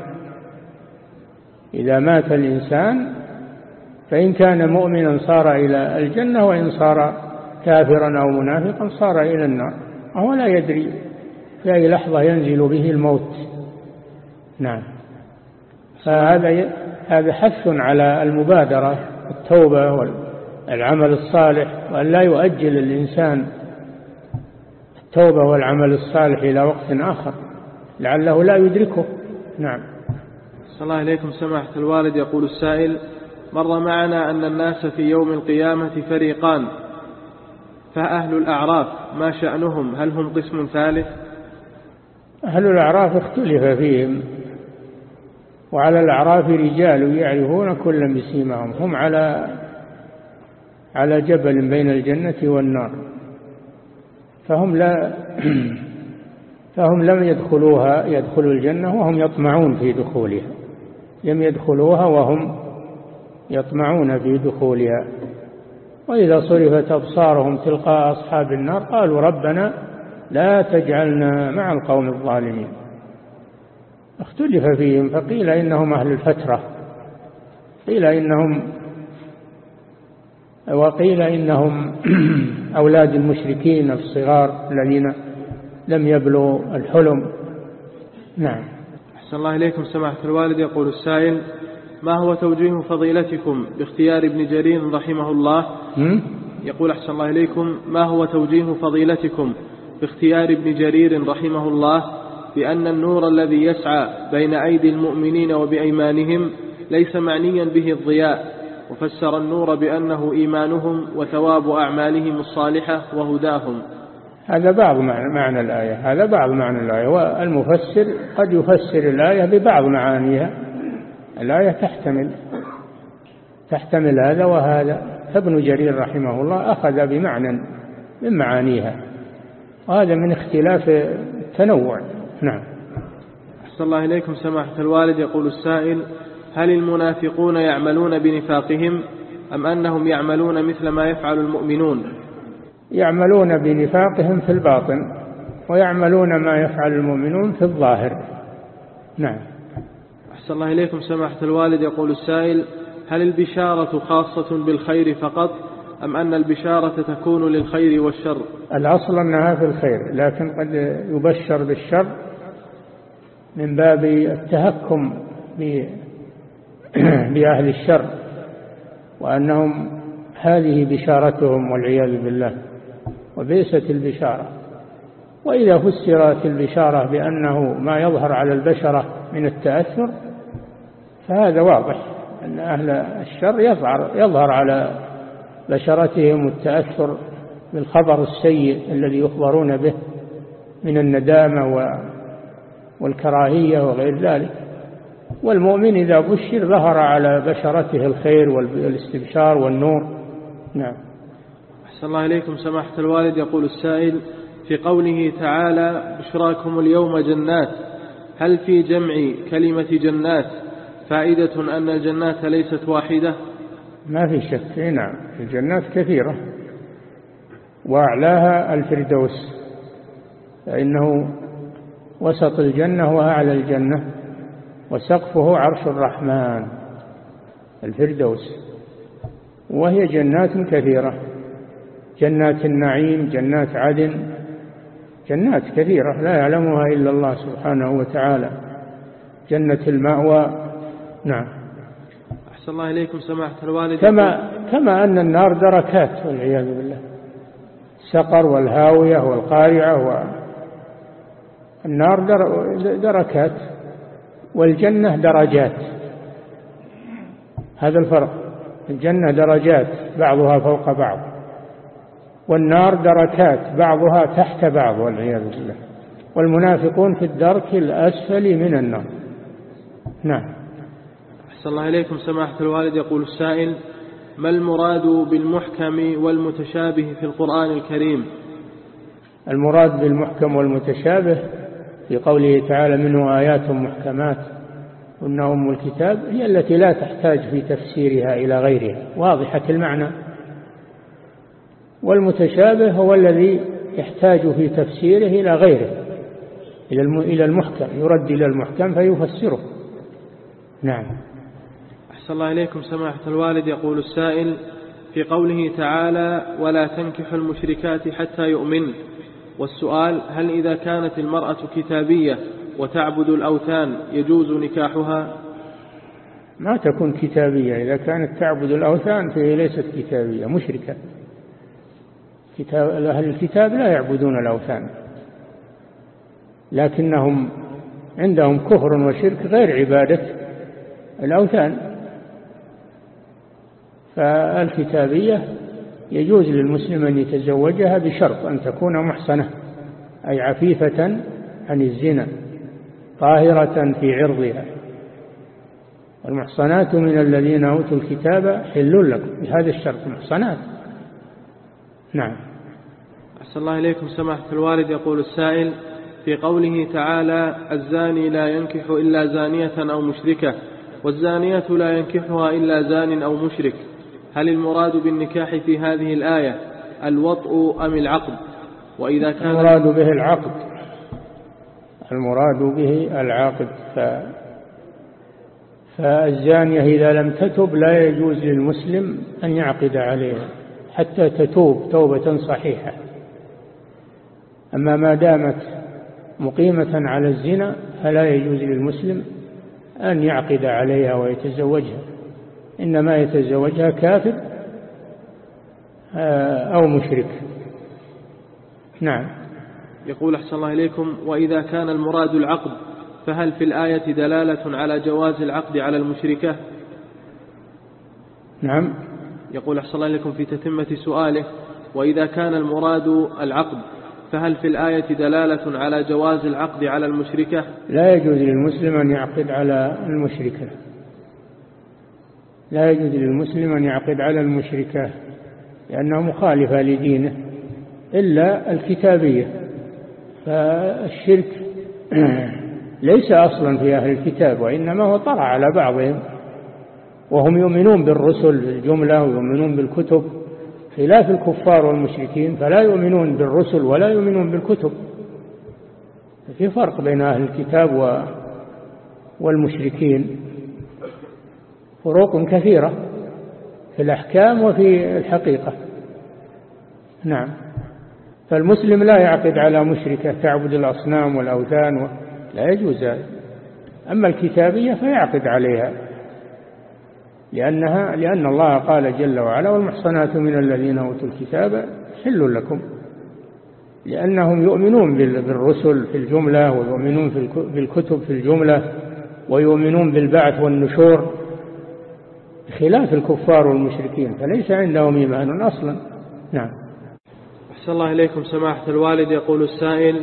إذا مات الإنسان فإن كان مؤمنا صار إلى الجنة وإن صار كافرا أو منافقا صار إلى النار وهو لا يدري في أي لحظة ينزل به الموت نعم فهذا هذا حث على المبادرة التوبة والعمل الصالح وأن لا يؤجل الإنسان التوبة والعمل الصالح إلى وقت آخر لعله لا يدركه نعم
صلى الله عليكم سماحة الوالد يقول السائل مر معنا أن الناس في يوم القيامة فريقان فأهل الأعراف ما شأنهم هل هم قسم ثالث
أهل الأعراف اختلف فيهم وعلى الأعراف رجال يعرفون كل بسيماهم هم على على جبل بين الجنة والنار فهم لا فهم لم يدخلوها يدخلوا الجنة وهم يطمعون في دخولها لم يدخلوها وهم يطمعون في دخولها وإذا صرفت أبصارهم تلقاء أصحاب النار قالوا ربنا لا تجعلنا مع القوم الظالمين اختلف فيهم فقيل إنهم أهل الفترة قيل إنهم وقيل إنهم أولاد المشركين الصغار الذين لم يبلغوا الحلم نعم
أحسن الله إليكم سماحة الوالد يقول السائل ما هو توجيه فضيلتكم باختيار ابن جرير رحمه الله يقول أحسن الله إليكم ما هو توجيه فضيلتكم باختيار ابن جرير رحمه الله بأن النور الذي يسعى بين أيدي المؤمنين وبأيمانهم ليس معنيا به الضياء وفسر النور بأنه إيمانهم وثواب أعمالهم الصالحة وهداهم
هذا بعض معنى الآية هذا بعض معنى الآية والمفسر قد يفسر الآية ببعض معانيها الآية تحتمل تحتمل هذا وهذا فابن جرير رحمه الله أخذ بمعنى من معانيها وهذا من اختلاف التنوع نعم
أحسن الله إليكم سماحة الوالد يقول السائل هل المنافقون يعملون بنفاقهم أم أنهم يعملون مثل ما يفعل المؤمنون
يعملون بنفاقهم في الباطن ويعملون ما يفعل المؤمنون في الظاهر نعم
أحسن الله إليكم سماحة الوالد يقول السائل هل البشارة خاصة بالخير فقط أم أن البشارة تكون للخير والشر
الأصل أنها في الخير لكن قد يبشر بالشر من باب التهكم بالشر بأهل الشر وأنهم هذه بشارتهم والعياذ بالله وبئست البشارة وإذا فسرت البشارة بأنه ما يظهر على البشرة من التأثر فهذا واضح أن أهل الشر يظهر, يظهر على بشرتهم التأثر بالخبر السيء الذي يخبرون به من الندامة والكراهية وغير ذلك والمؤمن إذا بشر ظهر على بشرته الخير والاستبشار والنور نعم
أحسن الله إليكم سماحة الوالد يقول السائل في قوله تعالى بشراكم اليوم جنات هل في جمع كلمة جنات فائدة أن الجنات ليست واحدة
ما في شك نعم الجنات كثيرة وأعلاها الفردوس فإنه وسط الجنة وأعلى الجنة وسقفه عرش الرحمن الفردوس وهي جنات كثيرة جنات النعيم جنات عدن جنات كثيرة لا يعلمها إلا الله سبحانه وتعالى جنة المأوى نعم
أحسن الله إليكم سماحة الوالد كما,
كما أن النار دركات والعياذ بالله سقر والهاوية والقارعة والنار دركات والجنة درجات هذا الفرق الجنة درجات بعضها فوق بعض والنار دركات بعضها تحت بعض والعياذ بالله والمنافقون في الدرك الأسفل من النار نعم
أحسن الله إليكم سماحة الوالد يقول السائل ما المراد بالمحكم والمتشابه في القرآن الكريم
المراد بالمحكم والمتشابه في قوله تعالى منه آيات محكمات ان أم الكتاب هي التي لا تحتاج في تفسيرها إلى غيرها واضحة المعنى والمتشابه هو الذي يحتاج في تفسيره إلى غيره إلى المحكم يرد إلى المحكم فيفسره نعم
أحسن الله إليكم سماحة الوالد يقول السائل في قوله تعالى ولا تنكح المشركات حتى يؤمن والسؤال هل إذا كانت المرأة كتابية وتعبد الأوثان يجوز نكاحها
ما تكون كتابية إذا كانت تعبد الأوثان فهي ليست كتابية مشركة كتاب أهل الكتاب لا يعبدون الأوثان لكنهم عندهم كفر وشرك غير عبادة الأوثان فالكتابية يجوز للمسلم أن يتزوجها بشرط أن تكون محصنة أي عفيفة عن الزنا طاهرة في عرضها والمحصنات من الذين أوتوا الكتاب حل لكم بهذا الشرط محصنات نعم
أحسن الله إليكم سماحة الوالد يقول السائل في قوله تعالى الزاني لا ينكح إلا زانية أو مشركة والزانية لا ينكحها إلا زان أو مشرك هل المراد بالنكاح في هذه الآية الوطء أم العقد وإذا كان المراد به العقد
المراد به العقد ف... فالزانية إذا لم تتب لا يجوز للمسلم أن يعقد عليها حتى تتوب توبة صحيحة أما ما دامت مقيمة على الزنا فلا يجوز للمسلم أن يعقد عليها ويتزوجها إنما يتزوجها كافر آه، أو مشرك نعم
يقول أحسن الله إليكم وإذا كان المراد العقد فهل في الآية دلالة على جواز العقد على المشركة نعم يقول أحسن الله إليكم في تتمة سؤاله وإذا كان المراد العقد فهل في الآية دلالة على جواز العقد على المشركة
لا يجوز للمسلم أن يعقد على المشركة لا يجوز للمسلم أن يعقد على المشركة لأنها مخالفة لدينه إلا الكتابية فالشرك ليس أصلا في أهل الكتاب وإنما هو طرأ على بعضهم وهم يؤمنون بالرسل الجملة ويؤمنون بالكتب خلاف الكفار والمشركين فلا يؤمنون بالرسل ولا يؤمنون بالكتب في فرق بين أهل الكتاب والمشركين فروق كثيرة في الأحكام وفي الحقيقة نعم فالمسلم لا يعقد على مشركة تعبد الأصنام والأوثان و... لا يجوز هذا أما الكتابية فيعقد عليها لأنها لأن الله قال جل وعلا والمحصنات من الذين أوتوا الكتاب حل لكم لأنهم يؤمنون بالرسل في الجملة ويؤمنون بالكتب في الجملة ويؤمنون بالبعث والنشور بخلاف الكفار والمشركين فليس عندهم إيمان أصلا نعم
أحسن الله إليكم سماحة الوالد يقول السائل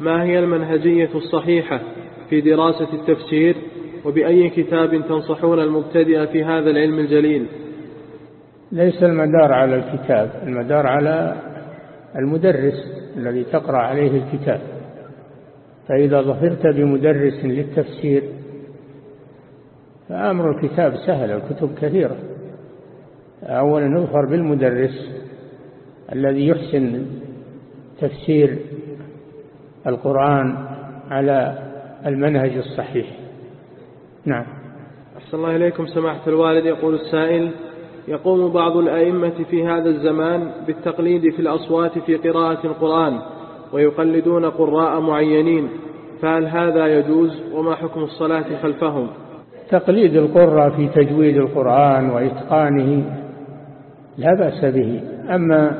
ما هي المنهجية الصحيحة في دراسة التفسير وبأي كتاب تنصحون المبتدئ في هذا العلم الجليل
ليس المدار على الكتاب المدار على المدرس الذي تقرأ عليه الكتاب فإذا ظفرت بمدرس للتفسير فأمر الكتاب سهل الكتب كثيرة أولا نظهر بالمدرس الذي يحسن تفسير القرآن على المنهج الصحيح نعم
أحسن الله إليكم سماحة الوالد يقول السائل يقوم بعض الأئمة في هذا الزمان بالتقليد في الأصوات في قراءة القرآن ويقلدون قراء معينين فهل هذا يجوز وما حكم الصلاة خلفهم
تقليد القراء في تجويد القرآن وإتقانه لا بأس به أما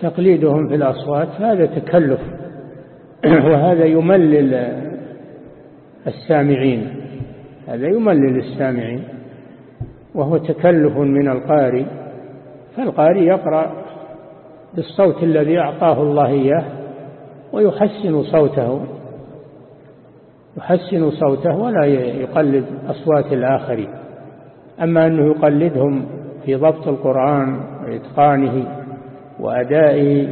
تقليدهم في الأصوات هذا تكلف وهذا يملل السامعين هذا يملل السامعين وهو تكلف من القارئ فالقارئ يقرأ بالصوت الذي أعطاه الله إياه ويحسن صوته يحسن صوته ولا يقلد أصوات الآخرين أما أنه يقلدهم في ضبط القرآن وإتقانه وأدائه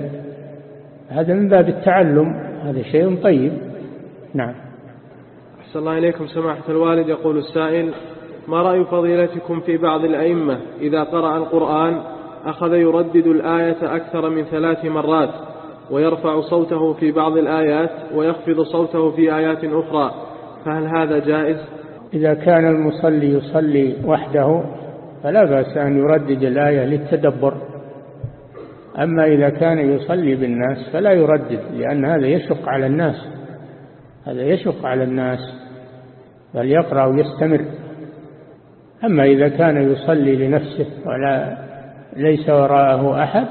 هذا من باب التعلم هذا شيء طيب نعم
أحسن الله إليكم سماحة الوالد يقول السائل ما رأي فضيلتكم في بعض الأئمة إذا قرأ القرآن أخذ يردد الآية أكثر من ثلاث مرات ويرفع صوته في بعض الآيات ويخفض صوته في آيات أخرى فهل هذا جائز؟
إذا كان المصلي يصلي وحده فلا بأس أن يردد الآية للتدبر أما إذا كان يصلي بالناس فلا يردد لأن هذا يشق على الناس هذا يشق على الناس بل يقرأ ويستمر أما إذا كان يصلي لنفسه ولا ليس وراءه أحد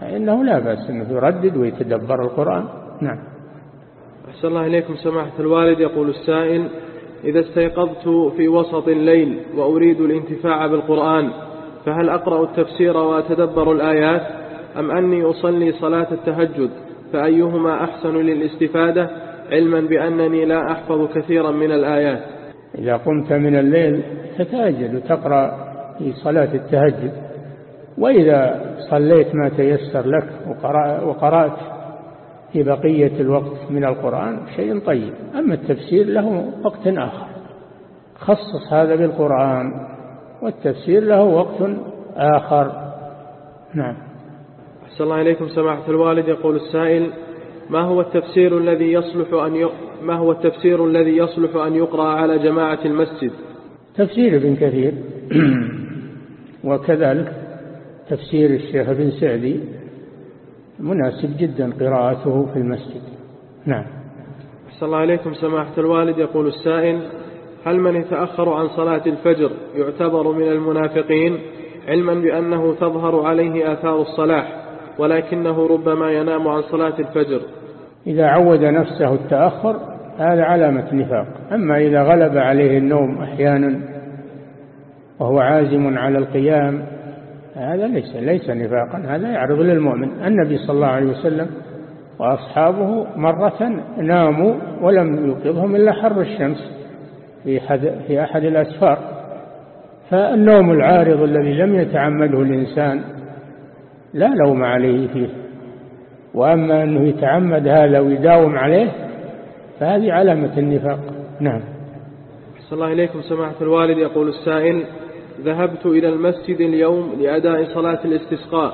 فإنه لا بأس أنه يردد ويتدبر القرآن
نعم أحسن الله إليكم سماحة الوالد يقول السائل إذا استيقظت في وسط الليل وأريد الانتفاع بالقرآن فهل أقرأ التفسير وأتدبر الآيات أم أني أصلي صلاة التهجد فأيهما أحسن للاستفادة علما بأنني لا أحفظ كثيرا من الآيات
إذا قمت من الليل تتهجد وتقرأ في صلاة التهجد وإذا صليت ما تيسر لك وقرأت في بقية الوقت من القرآن شيء طيب أما التفسير له وقت آخر خصص هذا بالقرآن والتفسير له وقت آخر
نعم
أحسن الله إليكم سماحة الوالد يقول السائل ما هو التفسير الذي يصلح أن ي... ما هو التفسير الذي يصلح أن يقرأ على جماعة المسجد
تفسير ابن كثير وكذلك تفسير الشيخ ابن سعدي مناسب جدا قراءته في المسجد
نعم
صلى الله عليكم سماحة الوالد يقول السائل هل من يتأخر عن صلاة الفجر يعتبر من المنافقين علما بأنه تظهر عليه آثار الصلاح ولكنه ربما ينام عن صلاة الفجر
إذا عود نفسه التأخر هذا علامة نفاق أما إذا غلب عليه النوم أحيانا وهو عازم على القيام هذا ليس ليس نفاقا هذا يعرض للمؤمن النبي صلى الله عليه وسلم وأصحابه مرة ناموا ولم يوقظهم إلا حر الشمس في, في أحد الأسفار فالنوم العارض الذي لم يتعمده الإنسان لا لوم عليه فيه وأما أنه يتعمد هذا ويداوم عليه فهذه علامة النفاق نعم
صلى الله إليكم سماحة الوالد يقول السائل ذهبت إلى المسجد اليوم لأداء صلاة الاستسقاء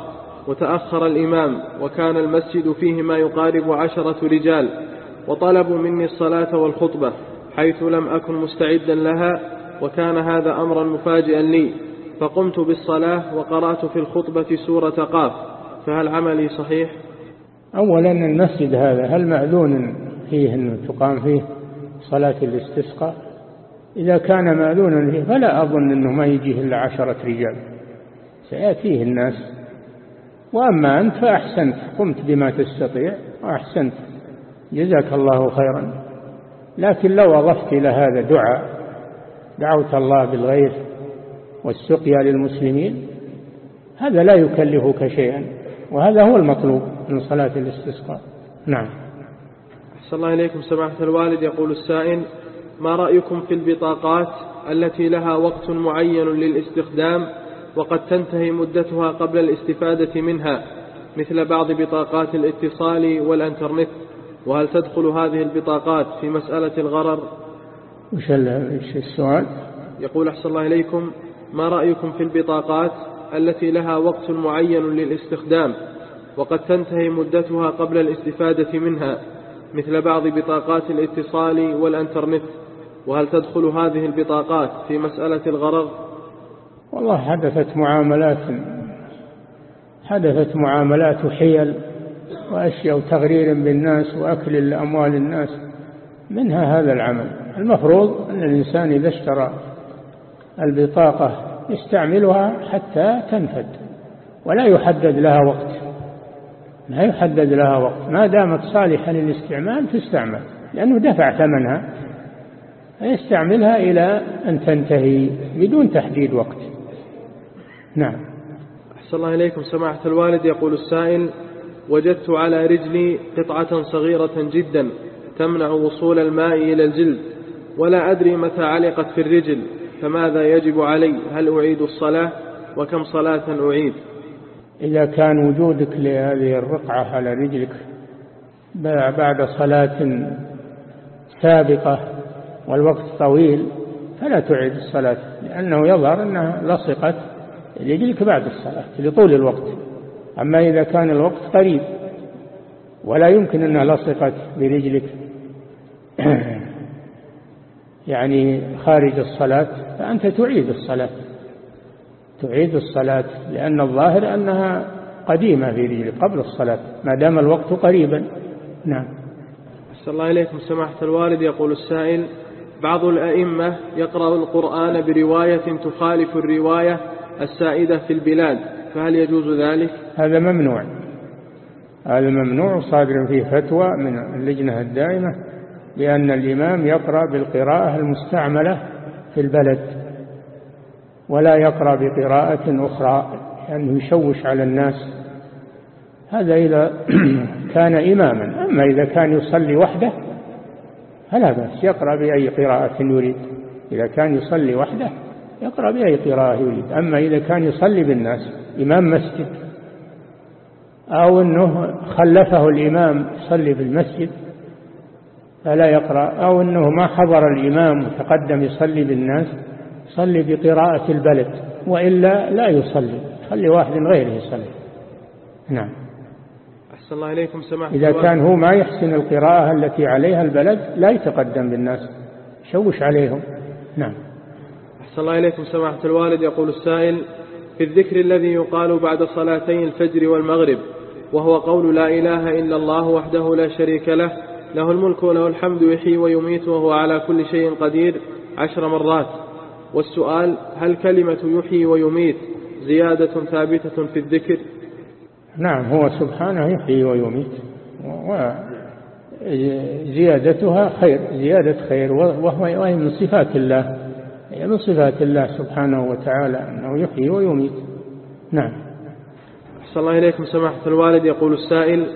وتأخر الإمام وكان المسجد فيه ما يقارب عشرة رجال وطلبوا مني الصلاة والخطبة حيث لم أكن مستعدا لها وكان هذا أمرا مفاجئا لي فقمت بالصلاة وقرأت في الخطبة سورة قاف فهل عملي صحيح؟
أولا المسجد هذا هل مأذون فيه أنه تقام فيه صلاة الاستسقاء إذا كان ماذونا فيه فلا أظن أنه ما يجيه إلا عشرة رجال سيأتيه الناس وأما أنت فأحسنت قمت بما تستطيع وأحسنت جزاك الله خيرا لكن لو أضفت إلى هذا دعاء دعوت الله بالغيث والسقيا للمسلمين هذا لا يكلفك شيئا وهذا هو المطلوب من صلاة الاستسقاء نعم
أحسن الله إليكم سماحة الوالد يقول السائل ما رأيكم في البطاقات التي لها وقت معين للاستخدام وقد تنتهي مدتها قبل الاستفادة منها مثل بعض بطاقات الاتصال والانترنت وهل تدخل هذه البطاقات في مسألة الغرر
وش
السؤال
يقول أحسن الله إليكم ما رأيكم في البطاقات التي لها وقت معين للاستخدام وقد تنتهي مدتها قبل الاستفادة منها مثل بعض بطاقات الاتصال والانترنت وهل تدخل هذه البطاقات في مسألة الغرض
والله حدثت معاملات حدثت معاملات حيل وأشياء وتغرير بالناس وأكل الأموال الناس منها هذا العمل المفروض أن الإنسان إذا اشترى البطاقة يستعملها حتى تنفد ولا يحدد لها وقت لا يحدد لها وقت ما دامت صالحة للاستعمال تستعمل لأنه دفع ثمنها يستعملها إلى أن تنتهي بدون تحديد وقت نعم
أحسن الله إليكم سماحة الوالد يقول السائل وجدت على رجلي قطعة صغيرة جدا تمنع وصول الماء إلى الجلد ولا أدري متى علقت في الرجل فماذا يجب علي هل أعيد الصلاة وكم صلاة أعيد
إذا كان وجودك لهذه الرقعة على رجلك بعد صلاة سابقة والوقت طويل فلا تعيد الصلاة لأنه يظهر أنها لصقت لجلك بعد الصلاة لطول الوقت أما إذا كان الوقت قريب ولا يمكن أنها لصقت برجلك يعني خارج الصلاة فأنت تعيد الصلاة تعيد الصلاة لأن الظاهر أنها قديمة في رجلك قبل الصلاة ما دام الوقت قريبا نعم
أسأل الله إليكم سماحة الوالد يقول السائل بعض الأئمة يقرأ القرآن برواية تخالف الرواية السائدة في البلاد فهل يجوز ذلك؟
هذا ممنوع هذا ممنوع صادر فيه فتوى من اللجنة الدائمة لأن الإمام يقرأ بالقراءة المستعملة في البلد ولا يقرأ بقراءة أخرى لأنه يعني يشوش على الناس هذا إذا كان إماما أما إذا كان يصلي وحده فلا بأس يقرأ بأي قراءة يريد إذا كان يصلي وحده يقرأ بأي قراءة يريد أما إذا كان يصلي بالناس إمام مسجد أو أنه خلفه الإمام يصلي بالمسجد فلا يقرأ أو أنه ما حضر الإمام وتقدم يصلي بالناس صلي بقراءة البلد وإلا لا يصلي خلي واحد غيره يصلي نعم
أحسن الله إليكم سماحة إذا كان هو ما
يحسن القراءة التي عليها البلد لا يتقدم بالناس شوش عليهم نعم
أحسن الله إليكم سماحة الوالد يقول السائل في الذكر الذي يقال بعد صلاتي الفجر والمغرب وهو قول لا إله إلا الله وحده لا شريك له له الملك وله الحمد يحيي ويميت وهو على كل شيء قدير عشر مرات والسؤال هل كلمة يحيي ويميت زيادة ثابتة في الذكر
نعم هو سبحانه يحيي ويميت وزيادتها خير زيادة خير وهو من صفات الله من صفات الله سبحانه وتعالى أنه يحيي ويميت نعم
أحسن الله إليكم سماحة الوالد يقول السائل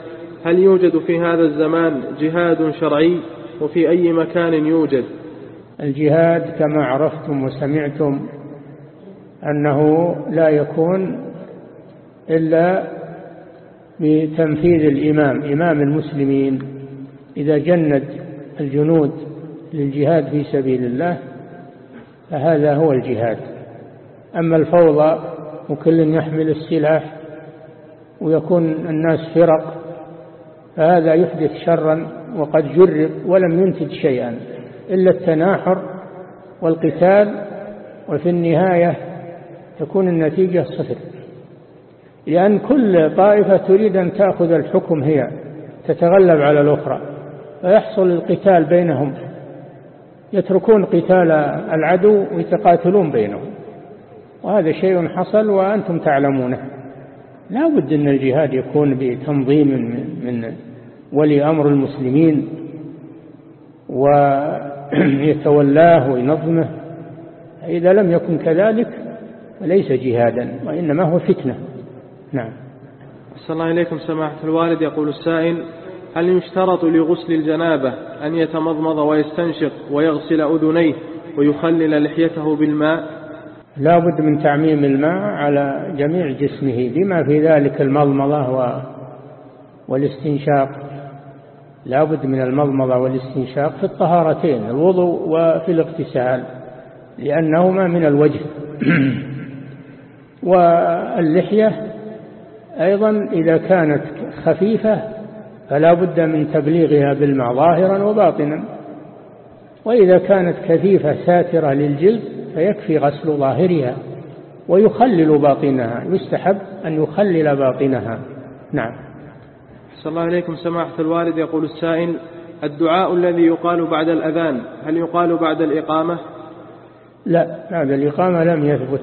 هل يوجد في هذا الزمان جهاد شرعي وفي أي مكان يوجد
الجهاد كما عرفتم وسمعتم أنه لا يكون إلا بتنفيذ الإمام إمام المسلمين إذا جند الجنود للجهاد في سبيل الله فهذا هو الجهاد أما الفوضى وكل يحمل السلاح ويكون الناس فرق فهذا يحدث شرا وقد جرب ولم ينتج شيئا إلا التناحر والقتال وفي النهاية تكون النتيجة صفر لأن كل طائفة تريد أن تأخذ الحكم هي تتغلب على الأخرى فيحصل القتال بينهم يتركون قتال العدو ويتقاتلون بينهم وهذا شيء حصل وأنتم تعلمونه لا بد أن الجهاد يكون بتنظيم من ولي أمر المسلمين ويتولاه وينظمه إذا لم يكن كذلك فليس جهادا وإنما هو فتنه نعم
صلى الله إليكم سماحة الوالد يقول السائل هل يشترط لغسل الجنابة أن يتمضمض ويستنشق ويغسل أذنيه ويخلل لحيته بالماء
لا بد من تعميم الماء على جميع جسمه بما في ذلك المضمضة والاستنشاق لا بد من المضمضة والاستنشاق في الطهارتين الوضوء وفي الاغتسال لأنهما من الوجه واللحية أيضا إذا كانت خفيفة فلا بد من تبليغها بالماء ظاهرا وباطنا وإذا كانت كثيفة ساترة للجلد فيكفي غسل ظاهرها ويخلل باطنها يستحب أن يخلل باطنها نعم
صلى الله عليكم سماحة الوالد يقول السائل الدعاء الذي يقال بعد الأذان هل يقال بعد الإقامة
لا بعد الإقامة لم يثبت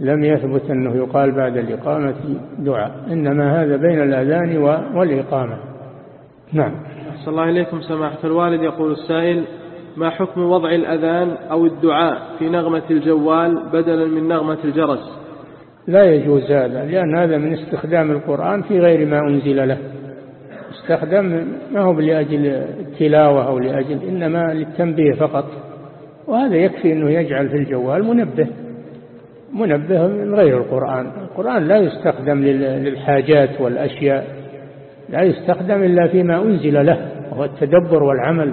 لم يثبت أنه يقال بعد الإقامة دعاء إنما هذا بين الأذان والإقامة
نعم
صلى الله إليكم سماحة الوالد يقول السائل ما حكم وضع الأذان أو الدعاء في نغمة الجوال بدلا من نغمة الجرس
لا يجوز
هذا لأن هذا من استخدام القرآن في غير ما أنزل له
استخدم
ما هو لأجل التلاوة أو لأجل إنما للتنبيه فقط وهذا يكفي أنه يجعل في الجوال منبه منبه من غير القرآن القرآن لا يستخدم للحاجات والأشياء لا يستخدم إلا فيما أنزل له وهو التدبر والعمل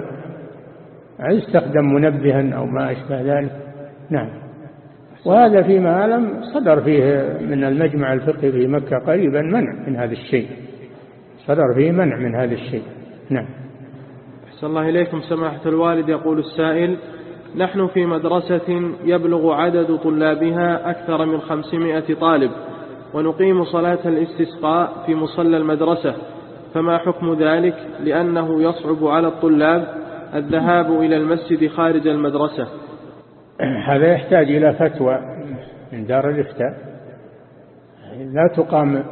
لا يستخدم منبها أو ما أشبه ذلك نعم وهذا فيما ألم صدر فيه من المجمع الفقهي في مكة قريبا منع من هذا الشيء صدر فيه منع من هذا الشيء نعم
أحسن الله إليكم سماحة الوالد يقول السائل نحن في مدرسة يبلغ عدد طلابها أكثر من خمسمائة طالب ونقيم صلاة الاستسقاء في مصلى المدرسة فما حكم ذلك لأنه يصعب على الطلاب الذهاب إلى المسجد خارج المدرسة
هذا يحتاج إلى فتوى من دار الإفتاء لا تقام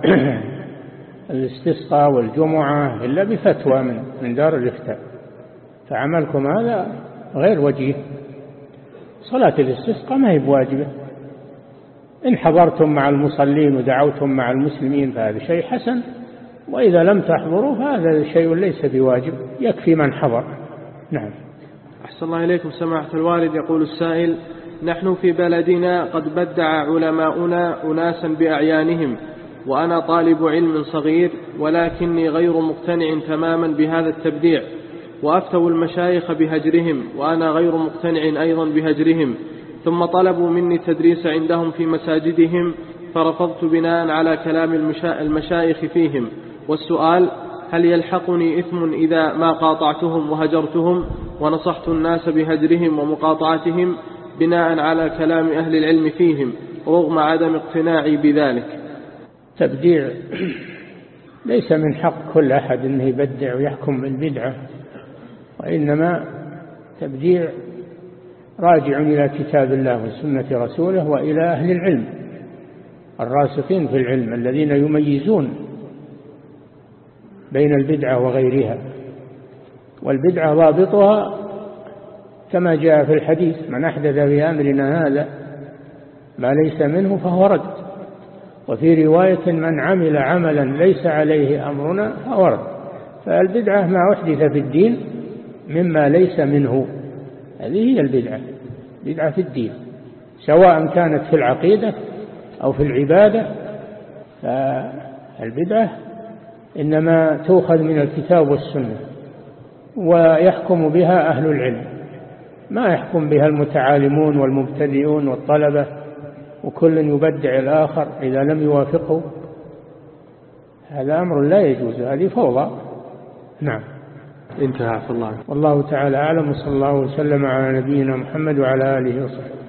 الاستسقاء والجمعة إلا بفتوى من دار الإفتاء فعملكم هذا غير وجيه صلاة الاستسقاء ما هي بواجبة إن حضرتم مع المصلين ودعوتم مع المسلمين فهذا شيء حسن وإذا لم تحضروا فهذا شيء ليس بواجب يكفي من حضر نعم
أحسن الله إليكم سماحة الوالد يقول السائل نحن في بلدنا قد بدع علماؤنا أناسا بأعيانهم وأنا طالب علم صغير ولكني غير مقتنع تماما بهذا التبديع وأفتوا المشايخ بهجرهم وأنا غير مقتنع أيضا بهجرهم ثم طلبوا مني التدريس عندهم في مساجدهم فرفضت بناء على كلام المشايخ فيهم والسؤال هل يلحقني إثم إذا ما قاطعتهم وهجرتهم ونصحت الناس بهجرهم ومقاطعتهم بناء على كلام أهل العلم فيهم رغم عدم اقتناعي بذلك تبديع
ليس من حق كل أحد أنه يبدع ويحكم بالبدعة وإنما تبديع راجع إلى كتاب الله وسنة رسوله وإلى أهل العلم الراسخين في العلم الذين يميزون بين البدعة وغيرها والبدعة ضابطها كما جاء في الحديث من أحدث في أمرنا هذا ما ليس منه فهو رد وفي رواية من عمل عملا ليس عليه أمرنا فهو رد فالبدعة ما أحدث في الدين مما ليس منه هذه هي البدعة بدعة في الدين سواء كانت في العقيدة أو في العبادة فالبدعة إنما تؤخذ من الكتاب والسنة ويحكم بها أهل العلم ما يحكم بها المتعالمون والمبتدئون والطلبة وكل يبدع الآخر إذا لم يوافقه هذا أمر لا يجوز هذه فوضى نعم انتهى صلى الله عليه وسلم والله تعالى أعلم وصلى الله وسلم على نبينا محمد وعلى آله وصحبه